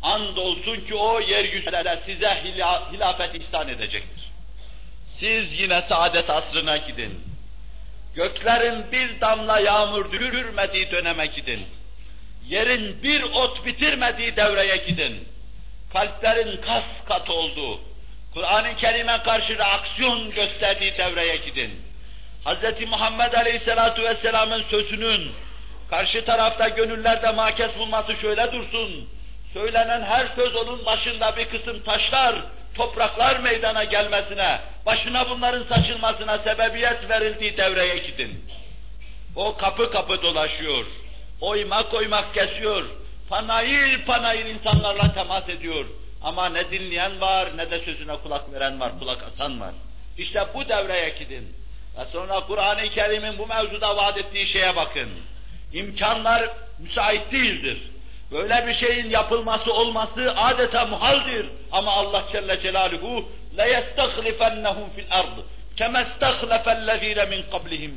Andolsun ki o yeryüzünde size hilafet ihsan edecektir. Siz yine saadet asrına gidin. Göklerin bir damla yağmur düşürmediği döneme gidin. Yerin bir ot bitirmediği devreye gidin. Kalplerin kas kat olduğu, Kur'an-ı Kerim'e karşı reaksiyon gösterdiği devreye gidin Hz. Muhammed Aleyhisselatü Vesselam'ın sözünün karşı tarafta gönüllerde makes bulması şöyle dursun. Söylenen her söz onun başında bir kısım taşlar, topraklar meydana gelmesine, başına bunların saçılmasına sebebiyet verildiği devreye gidin. O kapı kapı dolaşıyor, oymak oymak kesiyor, panayır panayır insanlarla temas ediyor. Ama ne dinleyen var ne de sözüne kulak veren var, kulak asan var. İşte bu devreye gidin. Ve sonra Kur'an-ı Kerim'in bu mevzuda vaat ettiği şeye bakın. İmkanlar müsait değildir. Böyle bir şeyin yapılması olması adeta muhaldir. Ama Allah Celle Celaluhu لَيَسْتَخْلِفَنَّهُمْ فِي الْأَرْضِ كَمَا اسْتَخْلَفَ الَّذ۪ينَ مِنْ قَبْلِهِمْ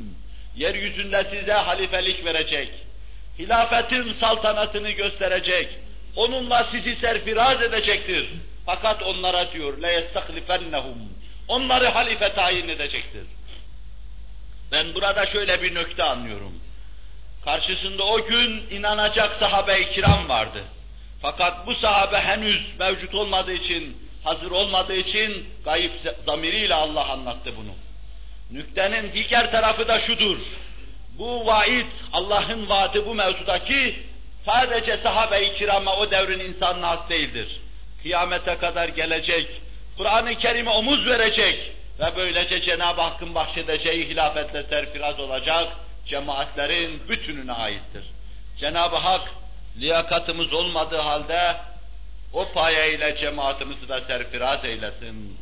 Yeryüzünde size halifelik verecek. Hilafetin saltanatını gösterecek. Onunla sizi serfiraz edecektir. Fakat onlara diyor لَيَسْتَخْلِفَنَّهُمْ Onları halife tayin edecektir. Ben burada şöyle bir nokta anlıyorum. Karşısında o gün inanacak sahabe-i kiram vardı. Fakat bu sahabe henüz mevcut olmadığı için, hazır olmadığı için gayip zamiriyle Allah anlattı bunu. Nüktenin diğer tarafı da şudur. Bu vaid, Allah'ın vaadi bu mevzudaki sadece sahabe-i kirama o devrin insanına has değildir. Kıyamete kadar gelecek, Kur'an-ı Kerim'e omuz verecek, ve böylece Cenab-ı Hakk'ın bahşedeceği hilafetle serfiraz olacak cemaatlerin bütününe aittir. Cenab-ı Hak liyakatımız olmadığı halde o payeyle cemaatimizi de serfiraz eylesin.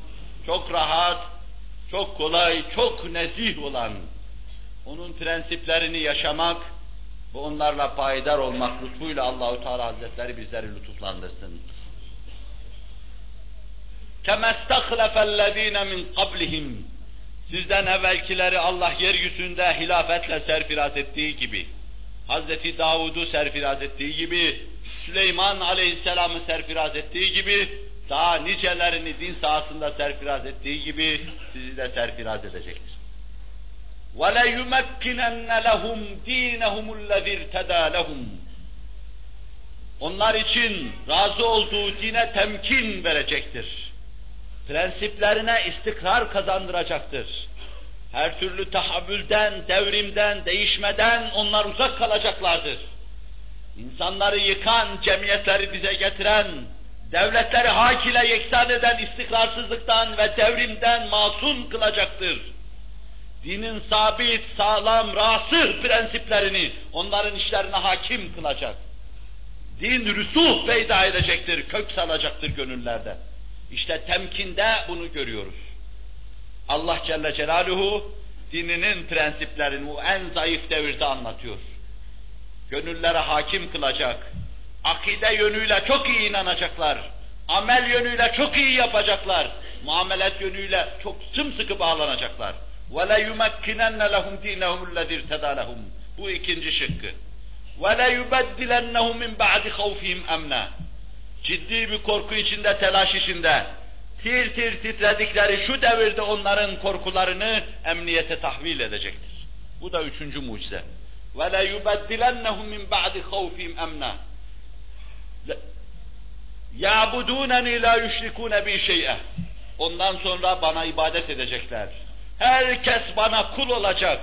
Çok rahat, çok kolay, çok nezih olan, onun prensiplerini yaşamak ve onlarla payidar olmak lütfuyla Allahu Teala Hazretleri bizleri lütuflandırsın. كَمَا اسْتَخْلَفَ الَّذ۪ينَ مِنْ قَبْلِهِمْ Sizden evvelkileri Allah yeryüzünde hilafetle serfiraz ettiği gibi, Hazreti Davud'u serfiraz ettiği gibi, Süleyman Aleyhisselam'ı serfiraz ettiği gibi, daha nicelerini din sahasında serfiraz ettiği gibi sizi de serfiraz edecektir. وَلَيُمَكِّنَنَّ لَهُمْ دِينَهُمُ الَّذِي ارْتَدَى لَهُمْ Onlar için razı olduğu dine temkin verecektir prensiplerine istikrar kazandıracaktır. Her türlü tahammülden, devrimden, değişmeden onlar uzak kalacaklardır. İnsanları yıkan, cemiyetleri bize getiren, devletleri hak ile yeksan eden istikrarsızlıktan ve devrimden masum kılacaktır. Dinin sabit, sağlam, rasır prensiplerini onların işlerine hakim kılacak. Din rüsuh peyda edecektir, kök salacaktır gönüllerde. İşte temkinde bunu görüyoruz. Allah Celle Celaluhu dininin prensiplerini bu en zayıf devirde anlatıyor. Gönüllere hakim kılacak. Akide yönüyle çok iyi inanacaklar. Amel yönüyle çok iyi yapacaklar. Muamelet yönüyle çok sımsıkı bağlanacaklar. وَلَيُمَكِّنَنَّ لَهُمْ دِينَهُمُ الَّذِي ارْتَدَى لَهُمْ Bu ikinci şıkkı. وَلَيُبَدِّلَنَّهُمْ مِنْ بَعْدِ خَوْفِهِمْ اَمْنًا ciddi bir korku içinde, telaş içinde, tir tir titredikleri şu devirde onların korkularını emniyete tahvil edecektir. Bu da üçüncü mucize. وَلَا يُبَدِّلَنَّهُمْ مِنْ بَعْدِ خَوْفِهِمْ اَمْنًا يَعْبُدُونَنِي لَا يُشْرِكُونَ بِي شَيْئًا Ondan sonra bana ibadet edecekler. Herkes bana kul olacak.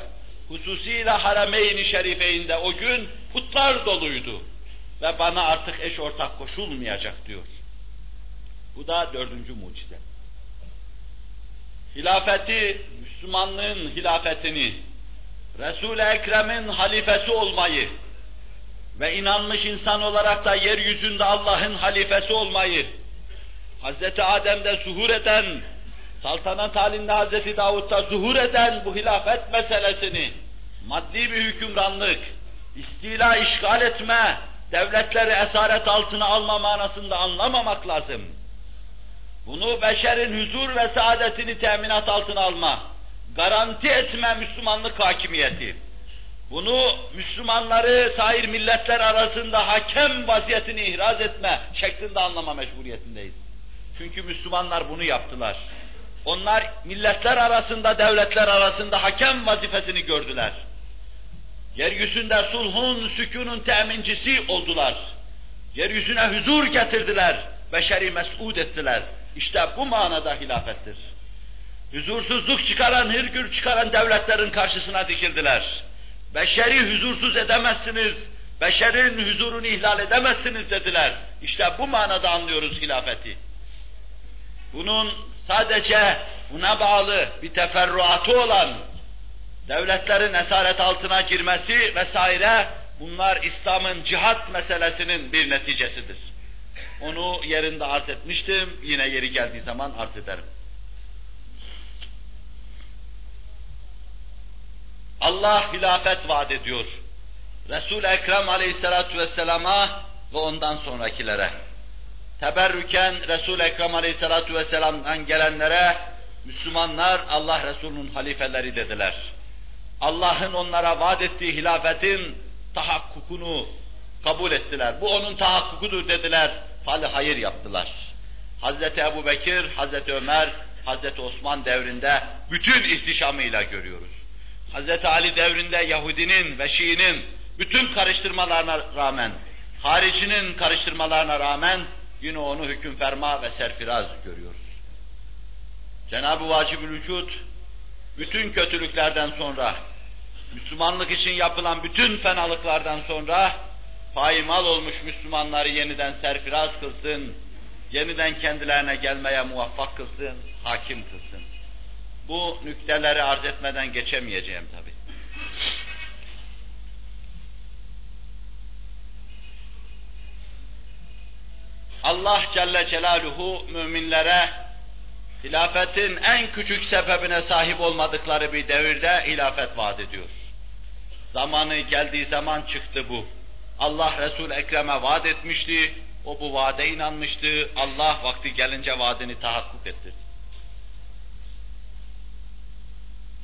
Hususiyle Harameyn-i Şerife'inde o gün putlar doluydu ve bana artık eş ortak koşulmayacak diyor. Bu da dördüncü mucize. hilafeti, Müslümanlığın hilafetini, Resul-i Ekrem'in halifesi olmayı ve inanmış insan olarak da yeryüzünde Allah'ın halifesi olmayı, Hz. Adem'de zuhur eden, saltanat halinde Hz. Davud'da zuhur eden bu hilafet meselesini, maddi bir hükümranlık, istila işgal etme, devletleri esaret altına alma manasında anlamamak lazım. Bunu beşerin huzur ve saadetini teminat altına alma, garanti etme Müslümanlık hakimiyeti. Bunu Müslümanları sair milletler arasında hakem vaziyetini ihraz etme şeklinde anlama mecburiyetindeyiz. Çünkü Müslümanlar bunu yaptılar. Onlar milletler arasında, devletler arasında hakem vazifesini gördüler. Yeryüzünde sulhun, sükunun temincisi oldular. Yeryüzüne huzur getirdiler, beşeri mes'ud ettiler. İşte bu manada hilafettir. Huzursuzluk çıkaran, hırgür çıkaran devletlerin karşısına dikildiler. Beşeri huzursuz edemezsiniz, beşerin huzurunu ihlal edemezsiniz dediler. İşte bu manada anlıyoruz hilafeti. Bunun sadece buna bağlı bir teferruatı olan devletlerin esaret altına girmesi vesaire bunlar İslam'ın cihat meselesinin bir neticesidir. Onu yerinde arz etmiştim, yine yeri geldiği zaman arz ederim. Allah hilafet vaat ediyor. Resul-i Ekrem aleyhissalatu vesselama ve ondan sonrakilere. Teberrüken Resul-i Ekrem aleyhissalatu vesselam'dan gelenlere Müslümanlar Allah Resulü'nün halifeleri dediler. Allah'ın onlara vaat ettiği hilafetin tahakkukunu kabul ettiler. Bu onun tahakkukudur dediler. Fali hayır yaptılar. Hazreti Ebu Bekir, Hazreti Ömer, Hazreti Osman devrinde bütün ihtişamıyla görüyoruz. Hazreti Ali devrinde Yahudinin ve Şii'nin bütün karıştırmalarına rağmen, haricinin karıştırmalarına rağmen yine onu hüküm ferma ve serfiraz görüyoruz. Cenab-ı Vacib-ül Vücud bütün kötülüklerden sonra, Müslümanlık için yapılan bütün fenalıklardan sonra paymal olmuş Müslümanları yeniden serfiraz kılsın, yeniden kendilerine gelmeye muvaffak kılsın, hakim kılsın. Bu nükteleri arz etmeden geçemeyeceğim tabi. Allah Celle Celaluhu müminlere hilafetin en küçük sebebine sahip olmadıkları bir devirde hilafet vaat ediyor. Zamanı geldiği zaman çıktı bu. Allah Resul Ekrem'e vaat etmişti, o bu vaade inanmıştı, Allah vakti gelince vaadini tahakkuk ettirdi.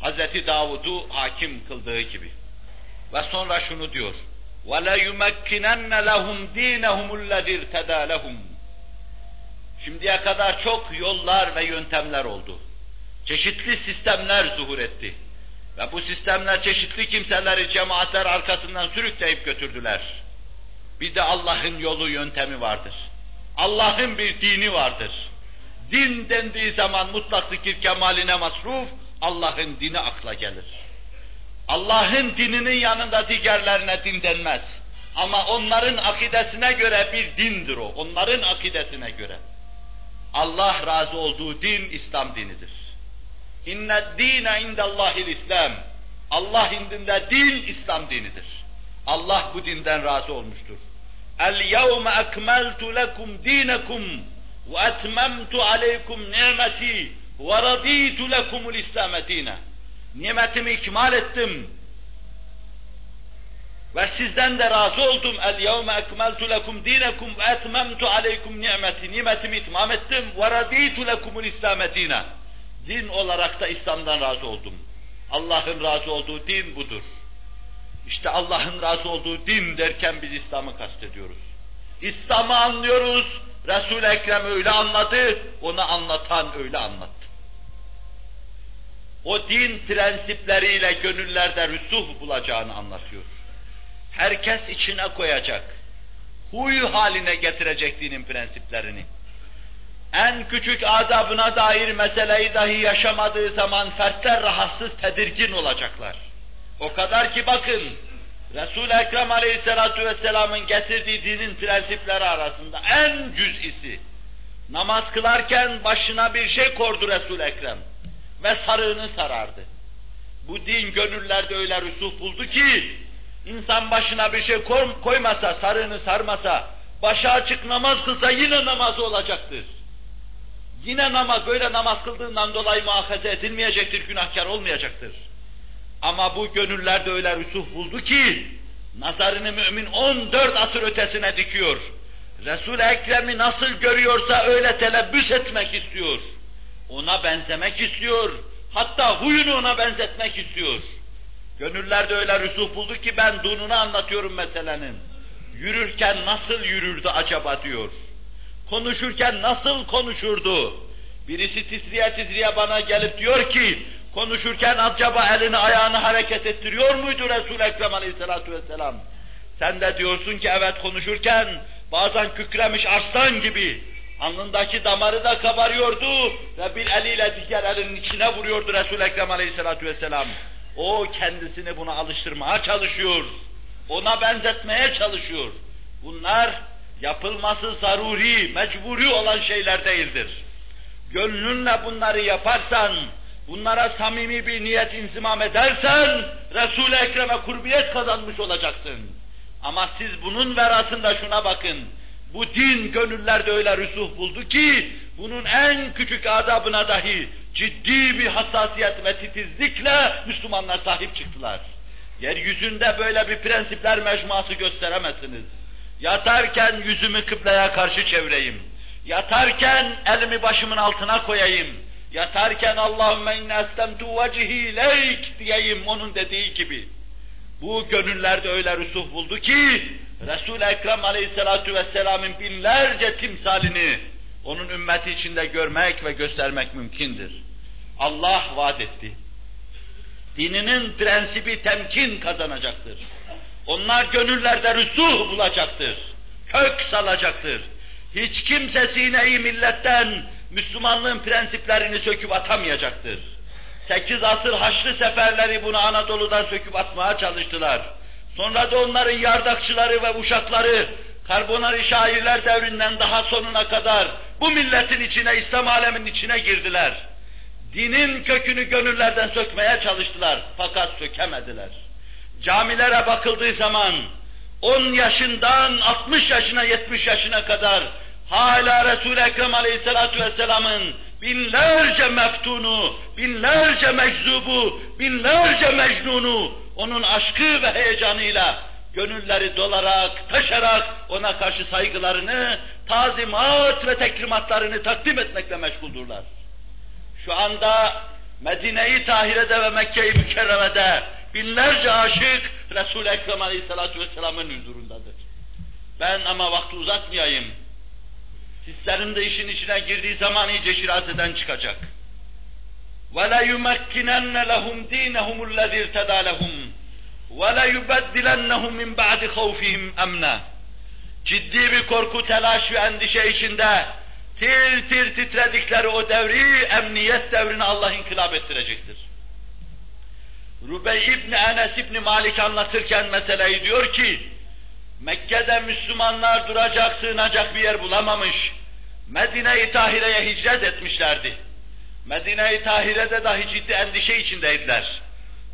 Hazreti Davud'u hakim kıldığı gibi. Ve sonra şunu diyor. وَلَا يُمَكِّنَنَّ لَهُمْ دِينَهُمُ الَّذِي ارْتَدَى لَهُمْ Şimdiye kadar çok yollar ve yöntemler oldu. Çeşitli sistemler zuhur etti. Ve bu sistemler çeşitli kimseleri cemaatler arkasından sürükleyip götürdüler. Bir de Allah'ın yolu yöntemi vardır. Allah'ın bir dini vardır. Din dendiği zaman mutlak zikir kemaline masruf, Allah'ın dini akla gelir. Allah'ın dininin yanında diğerlerine din denmez. Ama onların akidesine göre bir dindir o. Onların akidesine göre. Allah razı olduğu din İslam dinidir. İnne dîne indellâhil İslam. Allah indinde din İslam dinidir. Allah bu dinden razı olmuştur. El yevme ekmeltu lekum dinekum ve etmemtu aleykum nimeti ve raditu lekumul İslame. Nimetimi ikmal ettim. Ve sizden de razı oldum. El yevme ekmeltu lekum dinekum ve etmemtu aleykum nimeti. Nimetimi itmam ettim. Ve raditu lekumul İslame. Din olarak da İslam'dan razı oldum. Allah'ın razı olduğu din budur. İşte Allah'ın razı olduğu din derken biz İslam'ı kastediyoruz. İslam'ı anlıyoruz. Resul-i Ekrem öyle anladı, onu anlatan öyle anlattı o din prensipleriyle gönüllerde rüsuh bulacağını anlatıyor. Herkes içine koyacak, huy haline getirecek dinin prensiplerini. En küçük adabına dair meseleyi dahi yaşamadığı zaman fertler rahatsız, tedirgin olacaklar. O kadar ki bakın, Resul-i Ekrem Aleyhisselatü Vesselam'ın getirdiği dinin prensipleri arasında en cüz'isi, namaz kılarken başına bir şey kordu Resul-i Ekrem ve sarığını sarardı. Bu din gönüllerde öyle rüsuf buldu ki, insan başına bir şey koymasa, sarığını sarmasa, başı açık namaz kılsa yine namazı olacaktır. Yine namaz, böyle namaz kıldığından dolayı muhakaze edilmeyecektir, günahkar olmayacaktır. Ama bu gönüllerde öyle rüsuf buldu ki, nazarını mümin 14 asır ötesine dikiyor. Resul-i Ekrem'i nasıl görüyorsa öyle telebbüs etmek istiyor. Ona benzemek istiyor. Hatta huyunu ona benzetmek istiyor. Gönüllerde öyle rüsuf buldu ki ben dununu anlatıyorum meselenin. Yürürken nasıl yürürdü acaba diyor. Konuşurken nasıl konuşurdu? Birisi titriye titriye bana gelip diyor ki, konuşurken acaba elini ayağını hareket ettiriyor muydu Resul-i Ekrem aleyhissalatu vesselam? Sen de diyorsun ki evet konuşurken bazen kükremiş arslan gibi alnındaki damarı da kabarıyordu ve bir eliyle diğer elinin içine vuruyordu Resul-i Ekrem aleyhissalatu vesselam. O kendisini buna alıştırmaya çalışıyor. Ona benzetmeye çalışıyor. Bunlar yapılması zaruri, mecburi olan şeyler değildir. Gönlünle bunları yaparsan, bunlara samimi bir niyet inzimam edersen, Resul-i Ekrem'e kurbiyet kazanmış olacaksın. Ama siz bunun verasında şuna bakın, bu din gönüllerde öyle rüsuh buldu ki, bunun en küçük adabına dahi ciddi bir hassasiyet ve titizlikle Müslümanlar sahip çıktılar. Yeryüzünde böyle bir prensipler mecmuası gösteremezsiniz. Yatarken yüzümü kıbleye karşı çevireyim. Yatarken elimi başımın altına koyayım. Yatarken Allahümme inne eslemtu vecihi leyk diyeyim onun dediği gibi. Bu gönüllerde öyle rüsuh buldu ki Resul-i Ekrem aleyhissalatu vesselamın binlerce timsalini onun ümmeti içinde görmek ve göstermek mümkündür. Allah vaat etti. Dininin prensibi temkin kazanacaktır. Onlar gönüllerde rüsuh bulacaktır. Kök salacaktır. Hiç kimse sineyi milletten Müslümanlığın prensiplerini söküp atamayacaktır. Sekiz asır Haçlı seferleri bunu Anadolu'dan söküp atmaya çalıştılar. Sonra da onların yardakçıları ve uşakları Karbonari şairler devrinden daha sonuna kadar bu milletin içine, İslam aleminin içine girdiler. Dinin kökünü gönüllerden sökmeye çalıştılar fakat sökemediler. Camilere bakıldığı zaman 10 yaşından 60 yaşına 70 yaşına kadar hala Resul-i Ekrem Aleyhisselatü Vesselam'ın binlerce meftunu, binlerce meczubu, binlerce mecnunu onun aşkı ve heyecanıyla gönülleri dolarak, taşarak ona karşı saygılarını, tazimat ve tekrimatlarını takdim etmekle meşguldurlar. Şu anda Medine-i Tahire'de ve Mekke-i Mükerreme'de binlerce aşık Resul-i Ekrem Aleyhisselatü Vesselam'ın huzurundadır. Ben ama vakti uzatmayayım. Hislerim de işin içine girdiği zaman iyice şirazeden çıkacak. وَلَيُمَكِّنَنَّ لَهُمْ دِينَهُمُ الَّذِي ارْتَدَى لَهُمْ وَلَيُبَدِّلَنَّهُمْ مِنْ بَعْدِ خَوْفِهِمْ اَمْنًا Ciddi bir korku, telaş ve endişe içinde tir tir titredikleri o devri, emniyet devrini Allah inkılap ettirecektir. Rubey İbni Enes İbni Malik anlatırken meseleyi diyor ki, Mekke'de Müslümanlar duracak, sığınacak bir yer bulamamış, Medine-i Tahire'ye hicret etmişlerdi. Medine-i Tahire'de dahi ciddi endişe içindeydiler.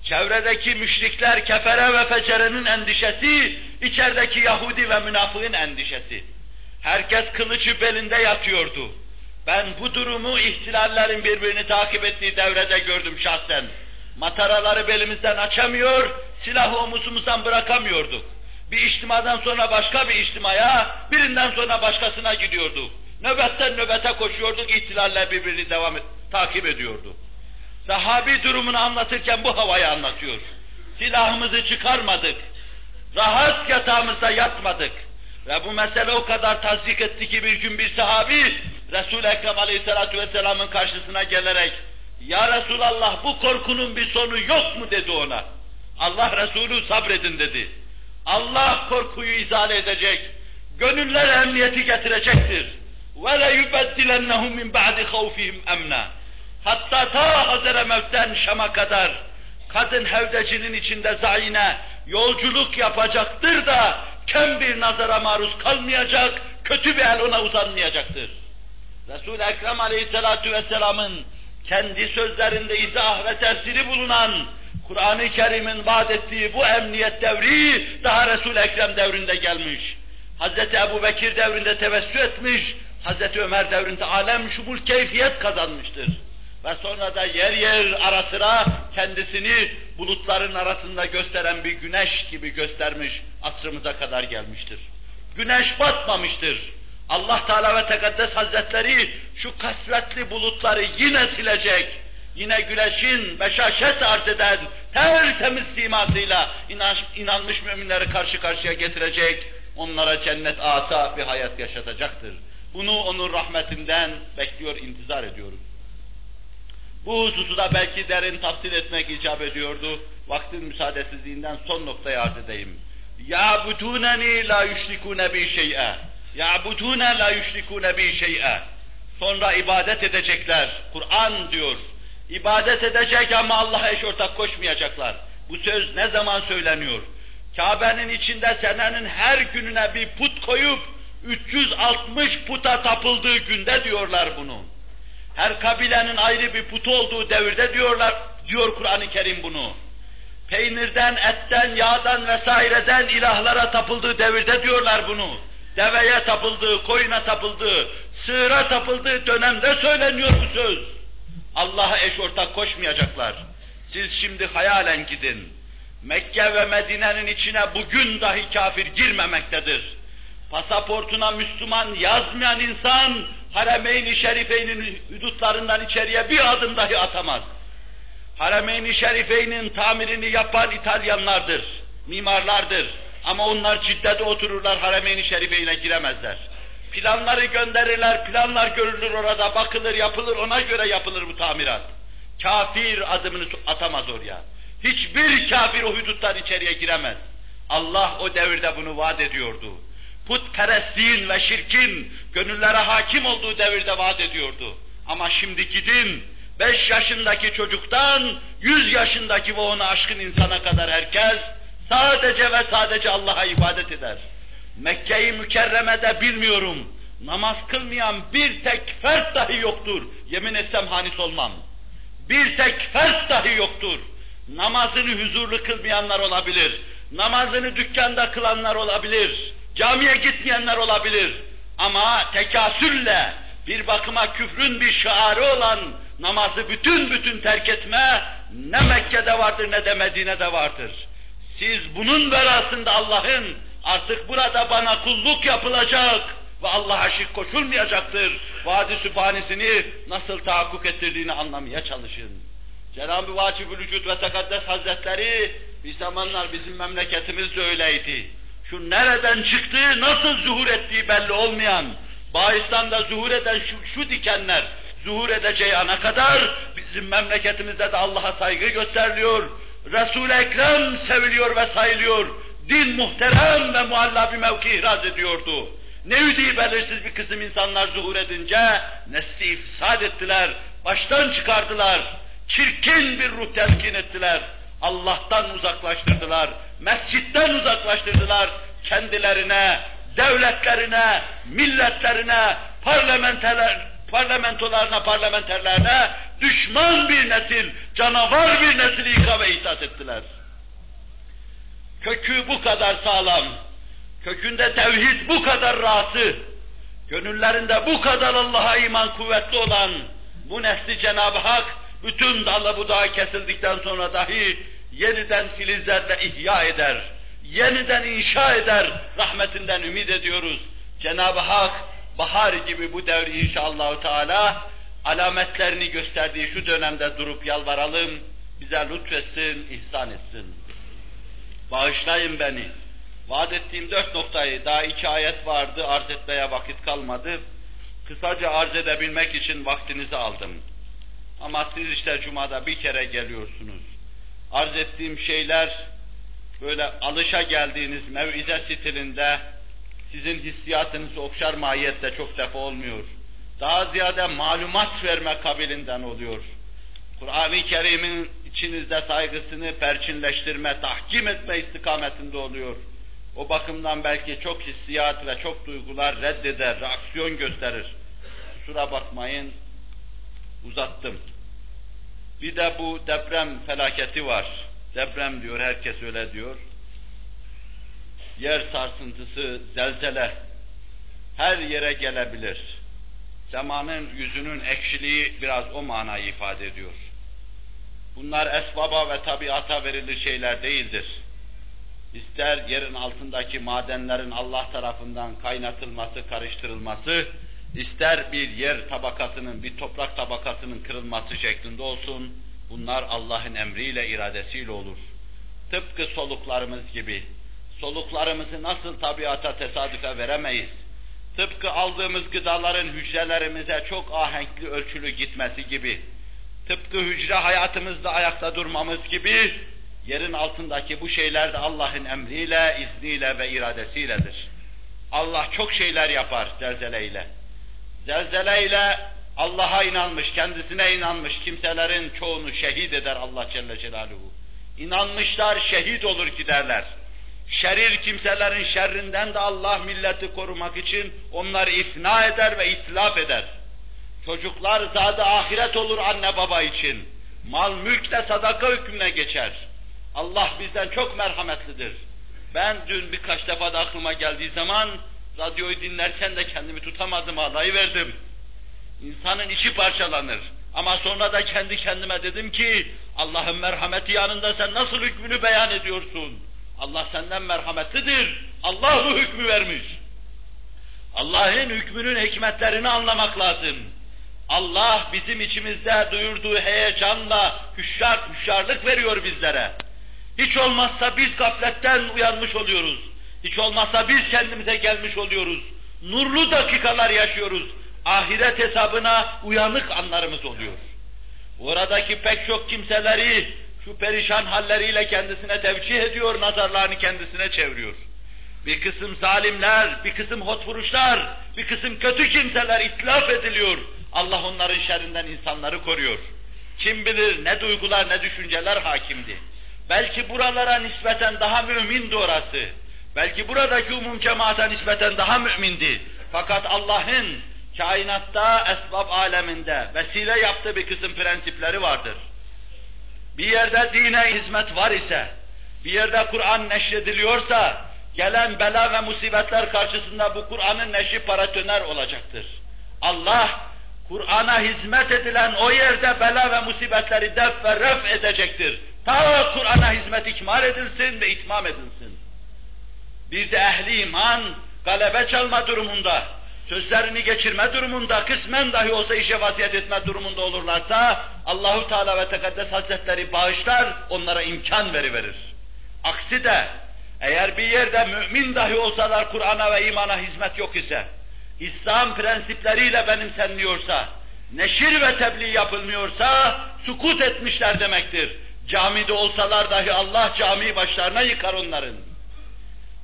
Çevredeki müşrikler, kefere ve fecerenin endişesi, içerideki Yahudi ve münafığın endişesi. Herkes kılıcı belinde yatıyordu. Ben bu durumu ihtilallerin birbirini takip ettiği devrede gördüm şahsen. Mataraları belimizden açamıyor, silahı omuzumuzdan bırakamıyorduk. Bir içtimadan sonra başka bir içtimaya, birinden sonra başkasına gidiyorduk. Nöbetten nöbete koşuyorduk, ihtilaller birbirini devam et, takip ediyordu. Sahabi durumunu anlatırken bu havayı anlatıyor. Silahımızı çıkarmadık, rahat yatağımızda yatmadık. Ve bu mesele o kadar tasdik etti ki bir gün bir sahabi, Resul-i Ekrem Aleyhisselatü Vesselam'ın karşısına gelerek, Ya Resulallah bu korkunun bir sonu yok mu dedi ona. Allah Resulü sabredin dedi. Allah korkuyu izale edecek, gönüller emniyeti getirecektir. وَلَيُبَدِّلَنَّهُمْ مِنْ بَعْدِ خَوْفِهِمْ اَمْنًا Hatta ta Hazere Mevt'ten Şam'a kadar kadın hevdecinin içinde zayine yolculuk yapacaktır da kem bir nazara maruz kalmayacak, kötü bir el ona uzanmayacaktır. Resul-i Ekrem Aleyhisselatü Vesselam'ın kendi sözlerinde izah ve tefsiri bulunan, Kur'an-ı Kerim'in vaat ettiği bu emniyet devri daha Resul-i Ekrem devrinde gelmiş. Hz. Ebu Bekir devrinde tevessü etmiş, Hz. Ömer devrinde alem şumul keyfiyet kazanmıştır. Ve sonra da yer yer ara sıra kendisini bulutların arasında gösteren bir güneş gibi göstermiş, asrımıza kadar gelmiştir. Güneş batmamıştır. Allah Teala ve Tekaddes Hazretleri şu kasvetli bulutları yine silecek, yine güneşin beşaşet arz eden tertemiz simasıyla inanmış, müminleri karşı karşıya getirecek, onlara cennet asa bir hayat yaşatacaktır. Bunu onun rahmetinden bekliyor, intizar ediyorum. Bu hususu belki derin tafsil etmek icap ediyordu. Vaktin müsaadesizliğinden son noktayı arz edeyim. Ya butunani la yüşrikune bi şey'e. يَعْبُدُونَ لَا يُشْرِكُونَ بِي شَيْئًا Sonra ibadet edecekler. Kur'an diyor. İbadet edecek ama Allah'a eş ortak koşmayacaklar. Bu söz ne zaman söyleniyor? Kabe'nin içinde senenin her gününe bir put koyup 360 puta tapıldığı günde diyorlar bunu. Her kabilenin ayrı bir putu olduğu devirde diyorlar, diyor Kur'an-ı Kerim bunu. Peynirden, etten, yağdan vesaireden ilahlara tapıldığı devirde diyorlar bunu. Deveye tapıldığı, koyuna tapıldığı, sığıra tapıldığı dönemde söyleniyor bu söz. Allah'a eş ortak koşmayacaklar. Siz şimdi hayalen gidin. Mekke ve Medine'nin içine bugün dahi kafir girmemektedir. Pasaportuna Müslüman yazmayan insan, Haremeyn-i Şerifeyn'in hudutlarından içeriye bir adım dahi atamaz. Haremeyn-i Şerifeyn'in tamirini yapan İtalyanlardır, mimarlardır. Ama onlar ciddede otururlar, Haremeyn-i Şerifeyn'e giremezler. Planları gönderirler, planlar görülür orada, bakılır, yapılır, ona göre yapılır bu tamirat. Kafir adımını atamaz oraya. Hiçbir kafir o huduttan içeriye giremez. Allah o devirde bunu vaat ediyordu. Putperestliğin ve şirkin gönüllere hakim olduğu devirde vaat ediyordu. Ama şimdi gidin, beş yaşındaki çocuktan yüz yaşındaki ve ona aşkın insana kadar herkes sadece ve sadece Allah'a ibadet eder. Mekke-i Mükerreme'de bilmiyorum, namaz kılmayan bir tek fert dahi yoktur. Yemin etsem hanis olmam. Bir tek fert dahi yoktur. Namazını huzurlu kılmayanlar olabilir. Namazını dükkanda kılanlar olabilir. Camiye gitmeyenler olabilir. Ama tekasülle bir bakıma küfrün bir şiarı olan namazı bütün bütün terk etme ne Mekke'de vardır ne de Medine'de vardır. Siz bunun verasında Allah'ın artık burada bana kulluk yapılacak ve Allah'a şirk koşulmayacaktır. Vadi sübhanesini nasıl tahakkuk ettirdiğini anlamaya çalışın. Cenab-ı Vacib-ül Vücud ve Tekaddes Hazretleri bir zamanlar bizim memleketimiz de öyleydi. Şu nereden çıktığı, nasıl zuhur ettiği belli olmayan, Bağistan'da zuhur eden şu, şu dikenler, zuhur edeceği ana kadar bizim memleketimizde de Allah'a saygı gösteriliyor. Resul-i Ekrem seviliyor ve sayılıyor. Din muhterem ve mualla bir mevki ihraz ediyordu. Ne üdüğü belirsiz bir kısım insanlar zuhur edince nesli ifsad ettiler, baştan çıkardılar çirkin bir ruh telkin ettiler. Allah'tan uzaklaştırdılar, mescitten uzaklaştırdılar. Kendilerine, devletlerine, milletlerine, parlamenterler, parlamentolarına, parlamenterlerine düşman bir nesil, canavar bir nesil ikame ihdas ettiler. Kökü bu kadar sağlam, kökünde tevhid bu kadar rahatı, gönüllerinde bu kadar Allah'a iman kuvvetli olan bu nesli Cenab-ı Hak bütün dalı budağı kesildikten sonra dahi yeniden filizlerle ihya eder, yeniden inşa eder, rahmetinden ümit ediyoruz. Cenab-ı Hak bahar gibi bu devri inşallah Teala alametlerini gösterdiği şu dönemde durup yalvaralım, bize lütfetsin, ihsan etsin. Bağışlayın beni. Vaat ettiğim dört noktayı, daha iki ayet vardı, arz etmeye vakit kalmadı. Kısaca arz edebilmek için vaktinizi aldım. Ama siz işte Cuma'da bir kere geliyorsunuz. Arz ettiğim şeyler böyle alışa geldiğiniz mevize stilinde sizin hissiyatınızı okşar mahiyette çok defa olmuyor. Daha ziyade malumat verme kabilinden oluyor. Kur'an-ı Kerim'in içinizde saygısını perçinleştirme, tahkim etme istikametinde oluyor. O bakımdan belki çok hissiyat ve çok duygular reddeder, reaksiyon gösterir. Kusura bakmayın, uzattım. Bir de bu deprem felaketi var. Deprem diyor, herkes öyle diyor. Yer sarsıntısı, zelzele her yere gelebilir. Zamanın yüzünün ekşiliği biraz o manayı ifade ediyor. Bunlar esbaba ve tabiata verilir şeyler değildir. İster yerin altındaki madenlerin Allah tarafından kaynatılması, karıştırılması, ister bir yer tabakasının, bir toprak tabakasının kırılması şeklinde olsun, bunlar Allah'ın emriyle, iradesiyle olur. Tıpkı soluklarımız gibi. Soluklarımızı nasıl tabiata tesadüfe veremeyiz? Tıpkı aldığımız gıdaların hücrelerimize çok ahenkli ölçülü gitmesi gibi. Tıpkı hücre hayatımızda ayakta durmamız gibi, yerin altındaki bu şeyler de Allah'ın emriyle, izniyle ve iradesiyledir. Allah çok şeyler yapar zelzeleyle. Zelzeleyle Allah'a inanmış, kendisine inanmış kimselerin çoğunu şehit eder Allah Celle Celaluhu. İnanmışlar şehit olur giderler. Şerir kimselerin şerrinden de Allah milleti korumak için onları ifna eder ve itlaf eder. Çocuklar zade ahiret olur anne baba için. Mal mülk de sadaka hükmüne geçer. Allah bizden çok merhametlidir. Ben dün birkaç defa da aklıma geldiği zaman radyoyu dinlerken de kendimi tutamadım verdim. İnsanın içi parçalanır. Ama sonra da kendi kendime dedim ki Allah'ın merhameti yanında sen nasıl hükmünü beyan ediyorsun? Allah senden merhametlidir. Allah bu hükmü vermiş. Allah'ın hükmünün hikmetlerini anlamak lazım. Allah bizim içimizde duyurduğu heyecanla hüşyar, hüşyarlık veriyor bizlere. Hiç olmazsa biz gafletten uyanmış oluyoruz. Hiç olmazsa biz kendimize gelmiş oluyoruz. Nurlu dakikalar yaşıyoruz. Ahiret hesabına uyanık anlarımız oluyor. Oradaki pek çok kimseleri şu perişan halleriyle kendisine tevcih ediyor, nazarlarını kendisine çeviriyor. Bir kısım zalimler, bir kısım hotfuruşlar, bir kısım kötü kimseler itlaf ediliyor. Allah onların şerrinden insanları koruyor. Kim bilir ne duygular, ne düşünceler hakimdi. Belki buralara nispeten daha mümindi orası. Belki buradaki umum cemaata nispeten daha mümindi. Fakat Allah'ın kainatta, esbab aleminde vesile yaptığı bir kısım prensipleri vardır. Bir yerde dine hizmet var ise, bir yerde Kur'an neşrediliyorsa, gelen bela ve musibetler karşısında bu Kur'an'ın neşri paratoner olacaktır. Allah, Kur'an'a hizmet edilen o yerde bela ve musibetleri def ve ref edecektir. Ta Kur'an'a hizmet ikmal edilsin ve itmam edilsin. Bir de ehli iman, galebe çalma durumunda, sözlerini geçirme durumunda, kısmen dahi olsa işe vaziyet etme durumunda olurlarsa, Allahu Teala ve Tekaddes Hazretleri bağışlar, onlara imkan veriverir. Aksi de, eğer bir yerde mümin dahi olsalar Kur'an'a ve imana hizmet yok ise, İslam prensipleriyle benimsenmiyorsa, neşir ve tebliğ yapılmıyorsa, sukut etmişler demektir. Camide olsalar dahi Allah cami başlarına yıkar onların.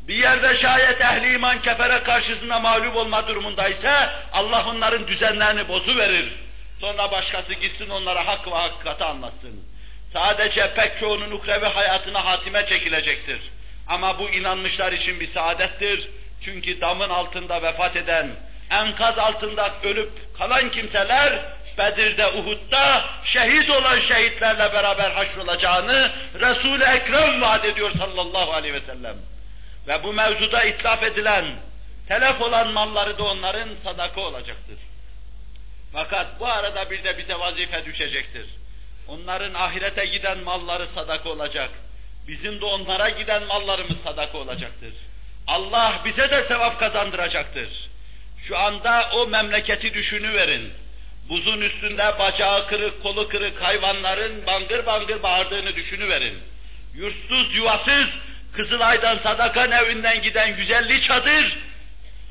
Bir yerde şayet ehli iman kefere karşısında mağlup olma durumundaysa Allah onların düzenlerini bozu verir. Sonra başkası gitsin onlara hak ve hakikati anlatsın. Sadece pek çoğunun ukrevi hayatına hatime çekilecektir. Ama bu inanmışlar için bir saadettir. Çünkü damın altında vefat eden, enkaz altında ölüp kalan kimseler Bedir'de, Uhud'da şehit olan şehitlerle beraber haşrolacağını Resul-i Ekrem vaat ediyor sallallahu aleyhi ve sellem. Ve bu mevzuda itlaf edilen, telef olan malları da onların sadaka olacaktır. Fakat bu arada bir de bize vazife düşecektir. Onların ahirete giden malları sadaka olacak. Bizim de onlara giden mallarımız sadaka olacaktır. Allah bize de sevap kazandıracaktır. Şu anda o memleketi düşünüverin. Buzun üstünde bacağı kırık, kolu kırık hayvanların bangır bangır bağırdığını düşünüverin. Yurtsuz, yuvasız, Kızılay'dan sadaka nevinden giden güzelli çadır,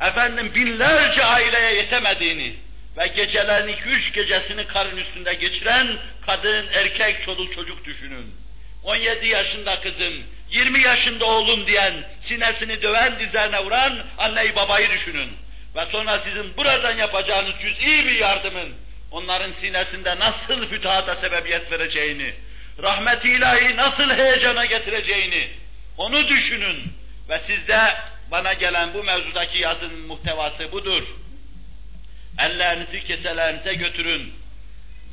efendim binlerce aileye yetemediğini ve gecelerin iki üç gecesini karın üstünde geçiren kadın, erkek, çoluk çocuk düşünün. 17 yaşında kızım, 20 yaşında oğlum diyen, sinesini döven, dizlerine vuran anneyi babayı düşünün. Ve sonra sizin buradan yapacağınız cüz'i bir yardımın, onların sinesinde nasıl fütuhata sebebiyet vereceğini, rahmet ilahi nasıl heyecana getireceğini, onu düşünün. Ve sizde bana gelen bu mevzudaki yazının muhtevası budur. Ellerinizi keselerinize götürün.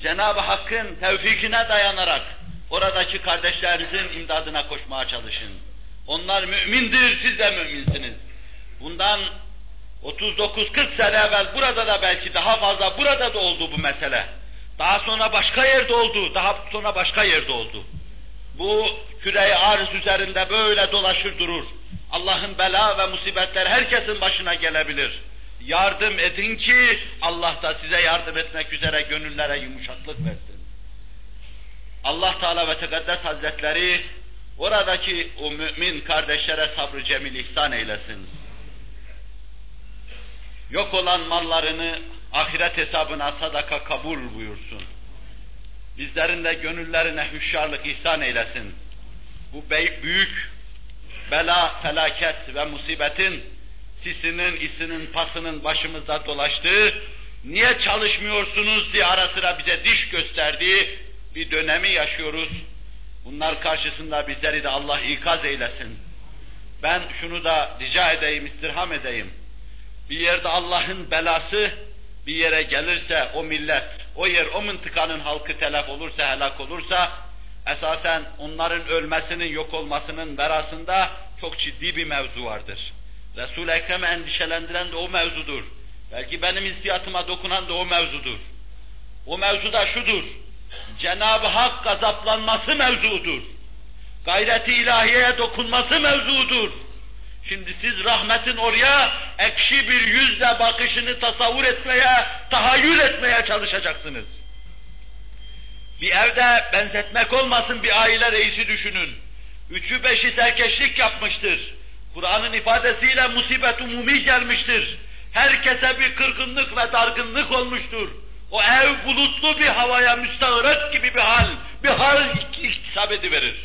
Cenab-ı Hakk'ın tevfikine dayanarak oradaki kardeşlerinizin imdadına koşmaya çalışın. Onlar mümindir, siz de müminsiniz. Bundan 39-40 sene evvel burada da belki daha fazla burada da oldu bu mesele. Daha sonra başka yerde oldu, daha sonra başka yerde oldu. Bu küre arz üzerinde böyle dolaşır durur. Allah'ın bela ve musibetler herkesin başına gelebilir. Yardım edin ki Allah da size yardım etmek üzere gönüllere yumuşaklık versin. Allah Teala ve Tekaddes Hazretleri oradaki o mümin kardeşlere sabrı cemil ihsan eylesin. Yok olan mallarını ahiret hesabına sadaka kabul buyursun. Bizlerin de gönüllerine hüşyarlık ihsan eylesin. Bu büyük bela, felaket ve musibetin sisinin, isinin, pasının başımızda dolaştığı, niye çalışmıyorsunuz diye ara sıra bize diş gösterdiği bir dönemi yaşıyoruz. Bunlar karşısında bizleri de Allah ikaz eylesin. Ben şunu da rica edeyim, istirham edeyim. Bir yerde Allah'ın belası bir yere gelirse o millet, o yer, o mıntıkanın halkı telef olursa, helak olursa, esasen onların ölmesinin, yok olmasının berasında çok ciddi bir mevzu vardır. Resul-i Ekrem'i endişelendiren de o mevzudur. Belki benim hissiyatıma dokunan da o mevzudur. O mevzu da şudur. Cenab-ı Hak gazaplanması mevzudur. Gayreti ilahiyeye dokunması mevzudur. Şimdi siz rahmetin oraya ekşi bir yüzle bakışını tasavvur etmeye, tahayyül etmeye çalışacaksınız. Bir evde benzetmek olmasın bir aile reisi düşünün. Üçü beşi serkeşlik yapmıştır. Kur'an'ın ifadesiyle musibet umumi gelmiştir. Herkese bir kırgınlık ve dargınlık olmuştur. O ev bulutlu bir havaya müstahırat gibi bir hal, bir hal iktisap ediverir.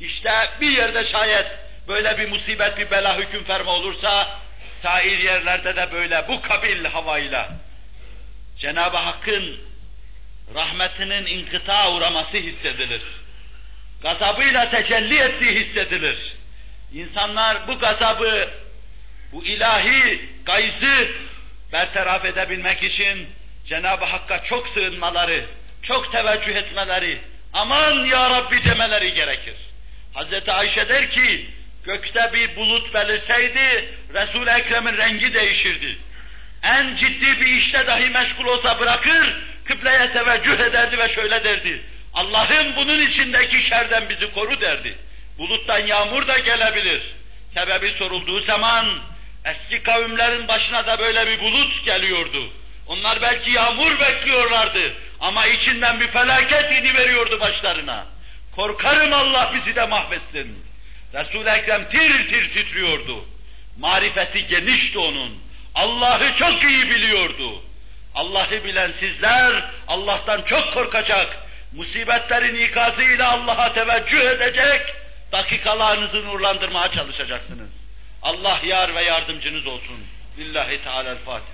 İşte bir yerde şayet böyle bir musibet, bir bela hüküm ferma olursa, sair yerlerde de böyle bu kabil havayla Cenab-ı Hakk'ın rahmetinin inkıta uğraması hissedilir. Gazabıyla tecelli ettiği hissedilir. İnsanlar bu gazabı, bu ilahi gayzı bertaraf edebilmek için Cenab-ı Hakk'a çok sığınmaları, çok teveccüh etmeleri, aman ya Rabbi demeleri gerekir. Hazreti Ayşe der ki, gökte bir bulut belirseydi, Resul-i Ekrem'in rengi değişirdi. En ciddi bir işte dahi meşgul olsa bırakır, kıbleye teveccüh ederdi ve şöyle derdi. Allah'ım bunun içindeki şerden bizi koru derdi. Buluttan yağmur da gelebilir. Sebebi sorulduğu zaman eski kavimlerin başına da böyle bir bulut geliyordu. Onlar belki yağmur bekliyorlardı ama içinden bir felaket ini veriyordu başlarına. Korkarım Allah bizi de mahvetsin. Resul-i Ekrem tir tir titriyordu. Marifeti genişti onun. Allah'ı çok iyi biliyordu. Allah'ı bilen sizler Allah'tan çok korkacak, musibetlerin ikazıyla Allah'a teveccüh edecek, dakikalarınızı nurlandırmaya çalışacaksınız. Allah yar ve yardımcınız olsun. Lillahi Teala'l-Fatiha.